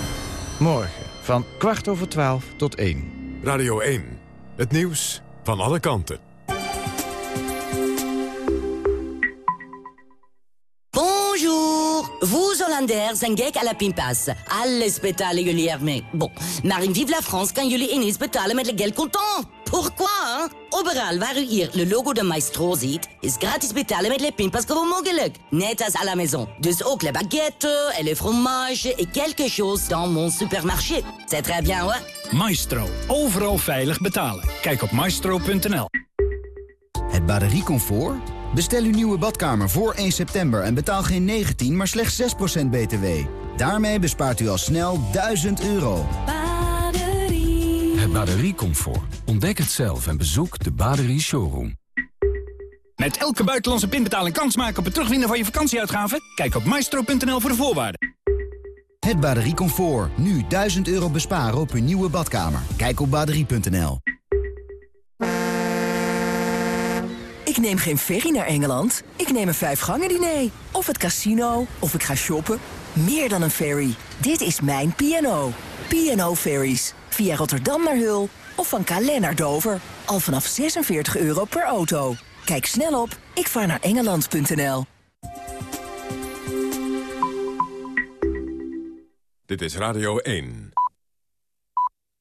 Morgen van kwart over twaalf tot één. Radio 1. Het nieuws van alle kanten. Bonjour Vous, Hollanders, zijn gek à la pinpas. Alles betalen jullie ermee. Bon, maar in Vive la France kan jullie ineens betalen met le geld contant. Pourquoi? Overal waar u hier le logo de Maestro ziet, is gratis betalen met le pinpas gewoon mogelijk. Net als à la maison. Dus ook les baguettes, et les fromages, et quelque chose dans mon supermarché. C'est très bien, hoor. Maestro. Overal veilig betalen. Kijk op maestro.nl. Het batteriecomfort? Bestel uw nieuwe badkamer voor 1 september en betaal geen 19, maar slechts 6% btw. Daarmee bespaart u al snel 1000 euro. Het batteriecomfort. Ontdek het zelf en bezoek de Baderie Showroom. Met elke buitenlandse pinbetaling kans maken op het terugwinnen van je vakantieuitgaven? Kijk op maestro.nl voor de voorwaarden. Het batteriecomfort. Nu 1000 euro besparen op uw nieuwe badkamer. Kijk op batterie.nl. Ik neem geen ferry naar Engeland. Ik neem een vijfgangen diner. Of het casino. Of ik ga shoppen. Meer dan een ferry. Dit is mijn P&O. P&O Ferries. Via Rotterdam naar Hul. Of van Calais naar Dover. Al vanaf 46 euro per auto. Kijk snel op ikvaarnaarengeland.nl. Dit is Radio 1.